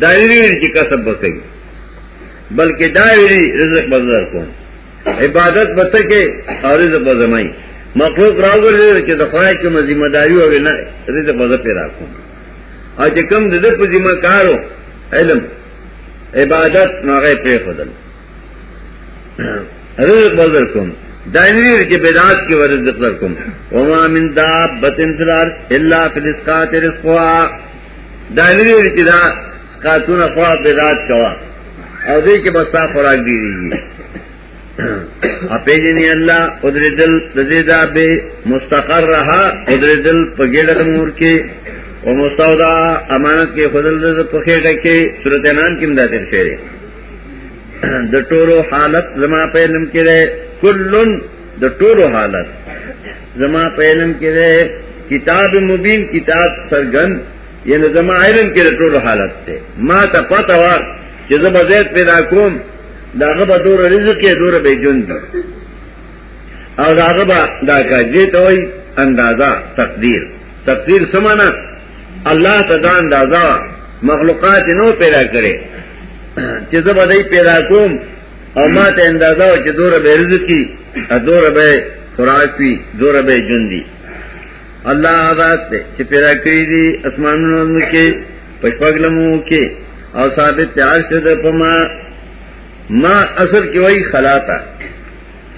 دا ویری ویری چې کسب وکړي بلکې دا ویری رزق بدل کوم عبادت بته کې او رزق بدمای مخلوق راوګرځي چې د خدای کوم ذمہ داری او نه رزق بدل پیدا کوم او چې کوم د دې په ذمہ کارو علم عبادت نوغه پری خدل رزق بدل کوم دائنیر کے بیداد کی ورزق لکم وما من دابت انفلار اللہ فلسقات رزقوا دا نه ویل چې دا خاتون خوا بدعت کوا او دې کې بس تا خوراک دی دی اپیجنی الله قدرت دل دزیدا به مستقر رہا قدرت دل پګېړه مور کې او مستودا امانت کې خدل د پخېټه کې صورت انعام کې مدا تر شعر د ټولو حالت زما په علم کې ده کلن د ټولو حالت زما په علم کې ده کتاب مبین کتاب سرګن یعنی زما علم کې ټول حالت ده ما ته پته و چې زما زید پیدا کوم داغه به دور رزق کې دور به جون دي او داغه به دا کاږي ته وي اندازا تقدیر تقدیر سمانا الله تعالی اندازا مخلوقات نو پیدا کړي چې زما دای پیدا کوم او ما ته اندازه و چې دوره به رزقي او دوره به خوراک وي دوره به ژوند دي الله آزاد ته چې پیدا کړی دي اسمانونو کې پښپګلمو کې او ثابت تیار شه ده په ما ما اصل کې وای خلاتا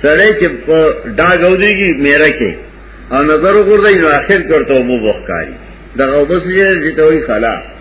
سره چې په ډاګ اودېږي میرا کې او نظر وګورځي نو اخر کرته وبو بخکاری دغه وبس چې ته وای خلاتا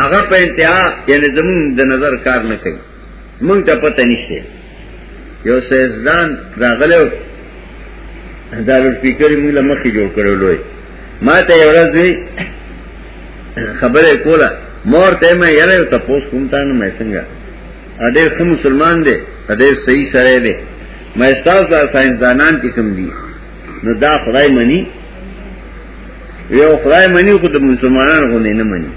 هغه په انتها یعنی زمون د نظر کار نه کوي مونږ ته پته نشته یو سیزدان راغلو دا لوډ سپیکر موږ له مخې جوړ کړو لوی ما ته یو ورځ وی خبره کوله مور ته مې یاره ته پوس کوم تا نه مې څنګه ا دې خو مسلمان دی ا دې صحیح سره دی مې استاد ساينسدانان کې کوم دي نو دا خدای مني یو خدای منی خو د مسلمانانو غو نه منی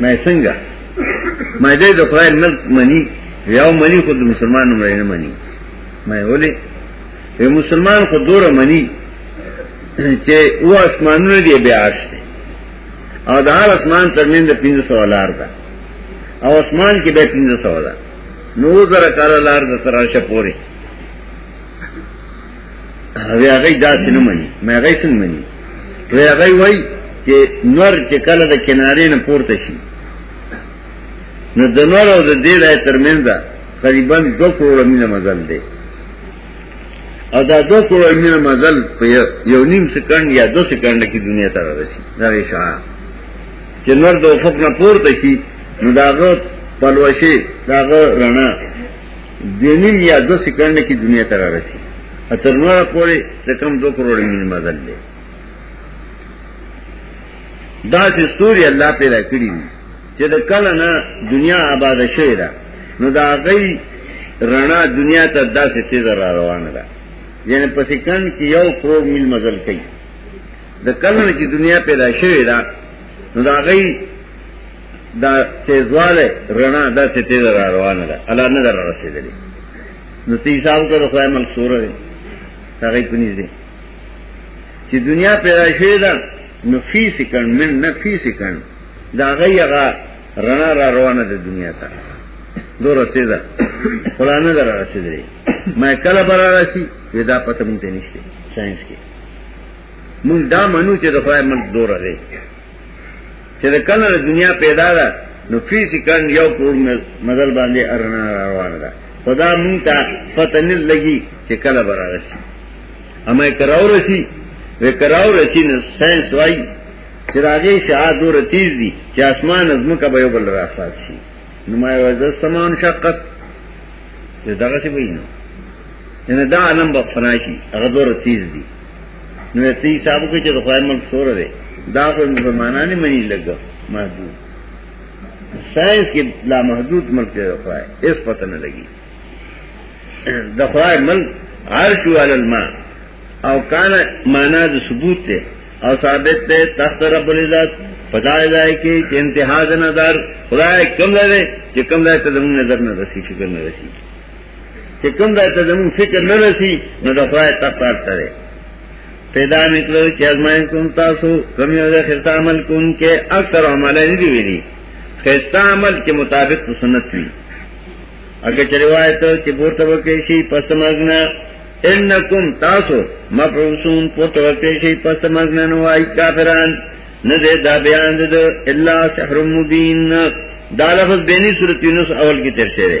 ما څنګه ما دې د خدای ملک منی یو منی خو د مسلمانانو مړ نه منی ما ولې یو مسلمان خو دوره منی چې او اسمانونه دی بیا آشته او د هر اسمان ترمن د 1500 لار ده او اسمان کې به 1500 ده نو زره کار لار د تراشه پوری وی هغه داسې نه مني مې هغه څنګه مني وی هغه وای چې نور چې کله د کنارې نه پورته شي نو د نور او د دې لای ترمنځ تقریبا 2 کروڑ میله مزل دی او دا 2 کروڑ میله مزل په یو نیم سکند یا 2 سکند کې دنیا ته راشي دا وی شاه چې نور د افق نه پورته شي نو داغه پلوشه داغه رڼا دینی یا دو سیکنڈ کی دنیا ترا رسی اتر نور پورے سے کم دو کروڑ مین مزل دے دا سے سوری اللہ پیدا کری دی چې د کله نه دنیا آباد شوی ده نو دا غي رڼا دنیا ته داسې تیز را روانه ده یعنی په سکند کې یو کروڑ میل مزل کوي د کله نه چې دنیا پیدا شوی ده نو دا غي دا تیزواله رڼا دا چې تیز را روانه ده الله نه در رسیدلې نو تی حساب کړو خدای منصور دی هغه پني دي چې دنیا پیدا شوې ده نو فی سکند من نه فی سکند دا غي هغه رڼا را روانه ده دنیا ته دوره تیزه قران نه در رسیدلې ما کله بر راشي ودا پته مونږ ته نشته ساينس کې مونږ دا منو چې د خدای ملک دوره دی چې د کله د دنیا پیدا ده نو فی سکند یو کور مزل باندې ارنا روان ده خدا مونږ ته پته نه لګي چې کله برابر شي اما کراو رسی و کراو رسی نو ساينس وای چې راغې شاه دور تیز دي چې اسمان از مکه به یو بل را خلاص شي نو ما وځه سمان شقت دغه څه وینو ان دا علم بخناشي هغه دور تیز دي نو ته حساب کې چې خدای مل سور دی دا خو مسلمانان نه مني لګ محدود ساينس کې لا محدود ملک دی خدای اس پته نه لګي د خدای مل عرش علی الماء او کان معنا د ثبوت ته او ثابت ته تخت رب العزت پدای ځای کې چې انتها د نظر خدای کوم لري چې کوم لري ته زموږ نظر نه رسی فکر نه رسی چې کوم ځای ته زموږ فکر نه رسی نو د خدای تقدیر سره پیدا نکلو چې ازمایښت کوم تاسو کوم یو د خسته عمل کوم کې اکثر عمل نه دی ویلي خسته عمل کې مطابق سنت وی اګه چې روایت چې ورته وکړي شي پستمغنا انکم تاسو مفروسون پورته وکړي شي پستمغنا نو وايي کافران نه دې دا بیان دې الا سحر مبین دا لفظ بینی سورۃ یونس اول کې تر شوی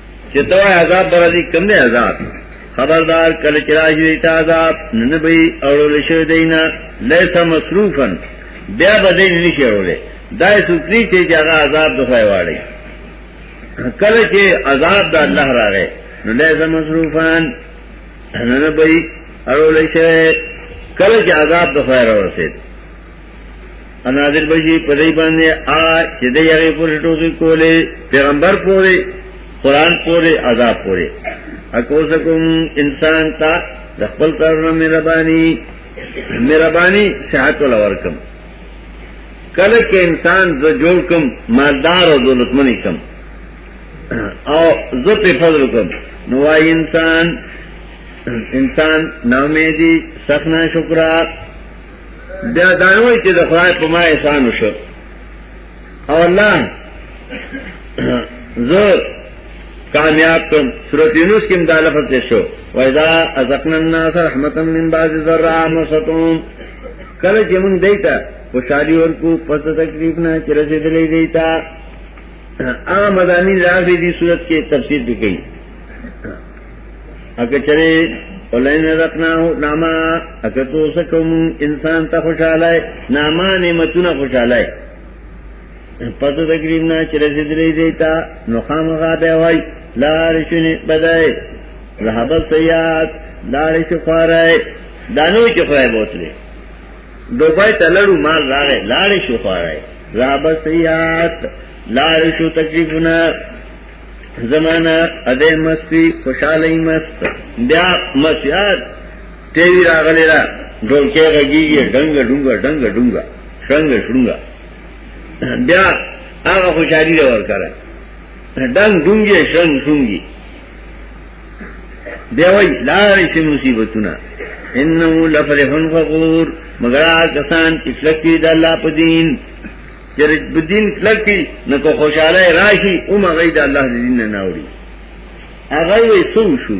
چې ته عذاب برازي کوم دی عذاب خبردار کله چې راځي ته عذاب نه به اورل شي دینه لیس مصروفا بیا به دې نشي اورل دا سوتلی چې هغه عذاب دخوای واړي کله چې عذاب د الله راغی نو لیس مصروفا نه به اورل شي کله چې عذاب دخوای راورسید اناظر بشی پدی باندې آ چې د یغې پورې ټوکی کولې پیغمبر پورې قران پورې عذاب پورې اکوسکم انسان تا د خپل طرفه مهرباني مهرباني صحت ولا ورکم کله کې انسان ز جوړ کم مالدار او دولتمن کم او زه په فضل کوم نو واي انسان انسان نامې دي سخنا شکرات بیا دا نه وایي چې د خدای په ما احسان وشو او الله زه کامیاب کم سورۃ یونس کې دا لفظ ته شو وایدا ازقنا الناس رحمتا من بعض ذرا مستون کله چې مونږ دیتا خوشالي ورکو پس تکلیف نه چې رسیدلې دیتا هغه مدانی راغلي دي صورت کې تفسیر وکړي اکه چرې ولین رقناه ناما اکه تو سکم انسان ته خوشاله ناما نعمتونه خوشاله پس تقریب نه چې رسیدلې دی تا نو خامغه به وای لار شنه بدای رهب سیات لار شي خوارای دانو چې خوای بوتلې دوبای ته لړو مال راغې لار شي خوارای رهب سیات لار شو تقریبونه زمانہ اده مستی خوشاله مست بیا مسیات تیری راغلی را ډولکه غږیږي ډنګ ډنګ ډنګ ډنګ شنګ شنګ بیا هغه خوشالي ور کړه ډنګ ډنګ شنګ شنګي دی وای لارې چې مصیبتونه انه لفرحن فقور مگر کسان چې کلک دي د الله په دین چر بدین کلکی نو کو خوشاله راشي او مغې د الله دین نه ناوړي هغه وې سو شو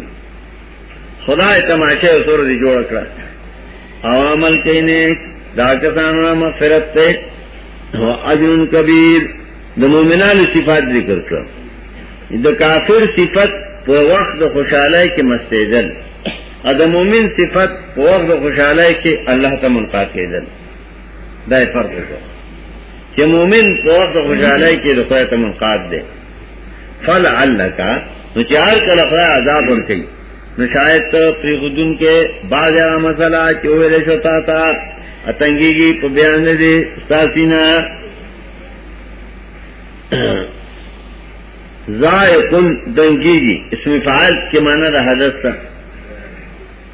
خدای تماشه سور دی جوړ کړ او عمل کینه دا کسانو مغفرت ته او اجر کبیر د مؤمنانو صفات ذکر کړ د کافر صفت په وخت د خوشاله کې مستیدل ا د مؤمن صفت په وخت د خوشاله کې الله ته منقاد کېدل دا یې فرق وکړ چې مؤمن په وخت خوشاله کې د خدای ته منقاد دی فل علک نو چې هر کله خدای عذاب ورکړي نو شاید ته پری غدون کې باز یا مسله چې ویل شو تا تا اتنګيږي په بیان دې ستاسینا زائقن دنګيږي اسم فاعل کې معنی د حدث ته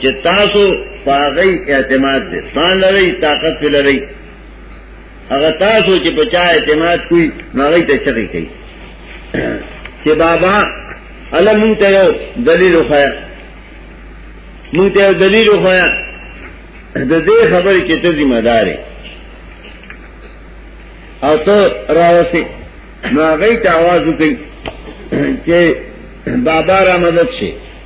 چې تاسو پاغی اعتماد دې ځان لري طاقت لري هغه تاسو چې په چا اعتماد کوي هغه ته شرک کوي چې بابا علم ته یو دلیل خو مونږ ته دلیل خو د دې خبرې چې ته ذمہ دار او ته راوسی نو هغه ته आवाज وکړي چې بابا را مدد شي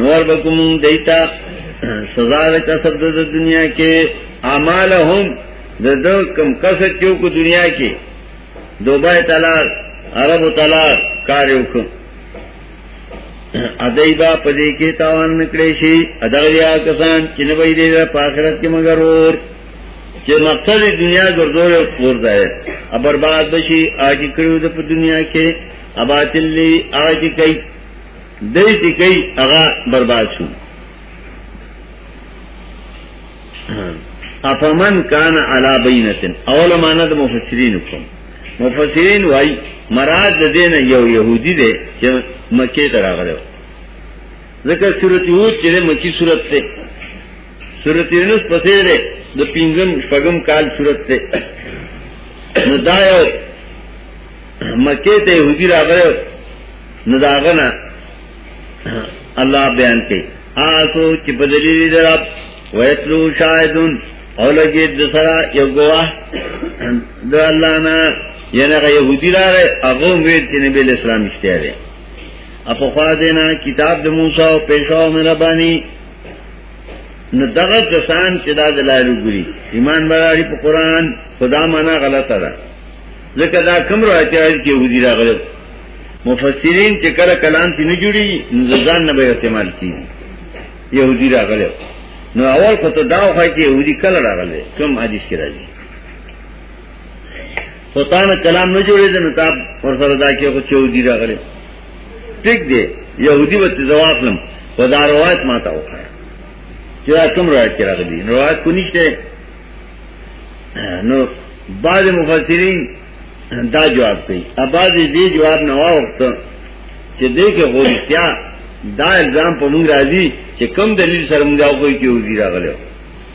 نور بکم دیتا سزا د کسب د دنیا کې اعمالهم د دو کم کسب کیو کو دنیا کې دوبای طلاق عرب طلاق کار یو کو ادای با پدې کې تاوان نکړې شي ادغیا کسان چې نه وي دې په آخرت کې مگر اور چې مقصد دنیا ګرځول اور ځای ا برباد بشي اج کړو د په دنیا کې اباتلی اج کوي دای چې کوي هغه برباد شو افمن کان علا بینتن اول معنا د مفسرین کوم مفسرین وای مراد د دین یو يهودي دی چې مکه ته راغلی ځکه سورۃ یوسف چې مکی سورۃ ته سورۃ یونس پسې ده د پینځم شپږم کال سورۃ ته نو دا یو مکه ته يهودي راغلی نو دا غنا الله بیان کوي آسو چې په دلیل درب ویتلو شاهدون او لګي د سره یو ګواه د الله نه یعنی هغه يهودي راغی هغه ویل چې نبی اسلام اشته دی اپو خوا دینا کتاب د موسی او پیشاو مهرباني نو دغه کسان چې دا دلایل ګوري ایمان براري په قران خدا معنا غلطه ده ځکه دا کوم روایت راځي چې وزیر راغلی مفسرین چې کله کلام تی نه جوړي ځان نه به احتمال کیږي يهودي راغله نو اول خو ته دا وایي چې يهودي کله راغله کوم حدیث کې راځي پتان کلام نه جوړې ده نو تا پر سره دا کې خو يهودي راغله ټیک دی يهودي وته جواب لم خدای روایت ما تا وکړه چې کوم روایت کې راغلي روایت کو نشته نو بعض مفسرین دا جواب کوي اباز دې جواب نه واوخته چې دې کې غوړتیا دا الزام په موږ راځي چې کم دلیل سره موږ او کوئی کې وزیر راغلو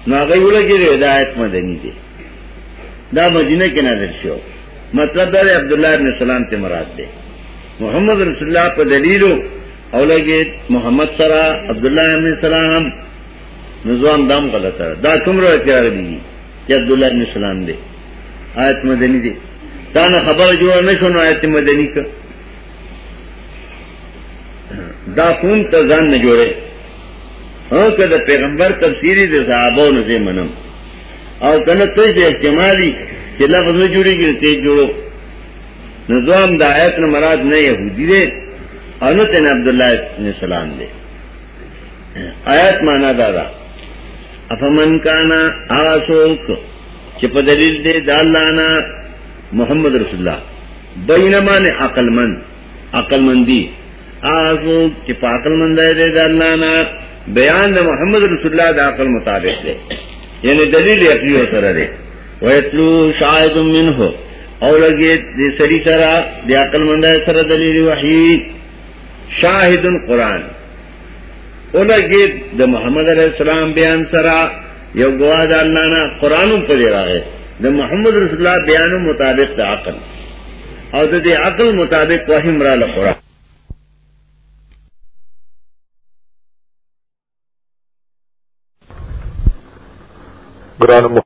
نو هغه ولګي هدایت مدني دي دا مدینه کې نازل شو مطلب دا عبد الله بن سلام ته مراد ده محمد رسول الله په دلیلو اولګي محمد سره عبد الله بن سلام نظام دام غلط ہے دا کم رو کیا دی کہ عبداللہ ابن سلام دے آیت مدنی دے تانا خبر جو نہ سنو آیت مدنی کا دا خون ته ځان نه جوړه او که د پیغمبر تفسیری د صحابو نه زه منم او کنه ته د احتمالي چې لفظ نه جوړیږي ته جوړو نظام د آیت نه مراد نه يهودي دی او نه تن عبد الله بن سلام دی آیات معنا دا ده افمن کانا آسوک چې په دلیل دې د الله نه محمد رسول الله بینما نه عقل من عقل من دی آسوک چې په عقل من دی د الله نه بیان د محمد رسول الله د عقل مطابق دی یعنی دلیل عقلی سره دی ویتلو شاهد منه او لګي د سړي سره د عقل مند سره دلیل وحی شاهد قرآن اولګي د محمد عليه السلام بیان سره یو غوا د الله نه قران په دی راغی د محمد رسول الله بیان مطابق د عقل او د دې عقل مطابق وحیم را لقران قران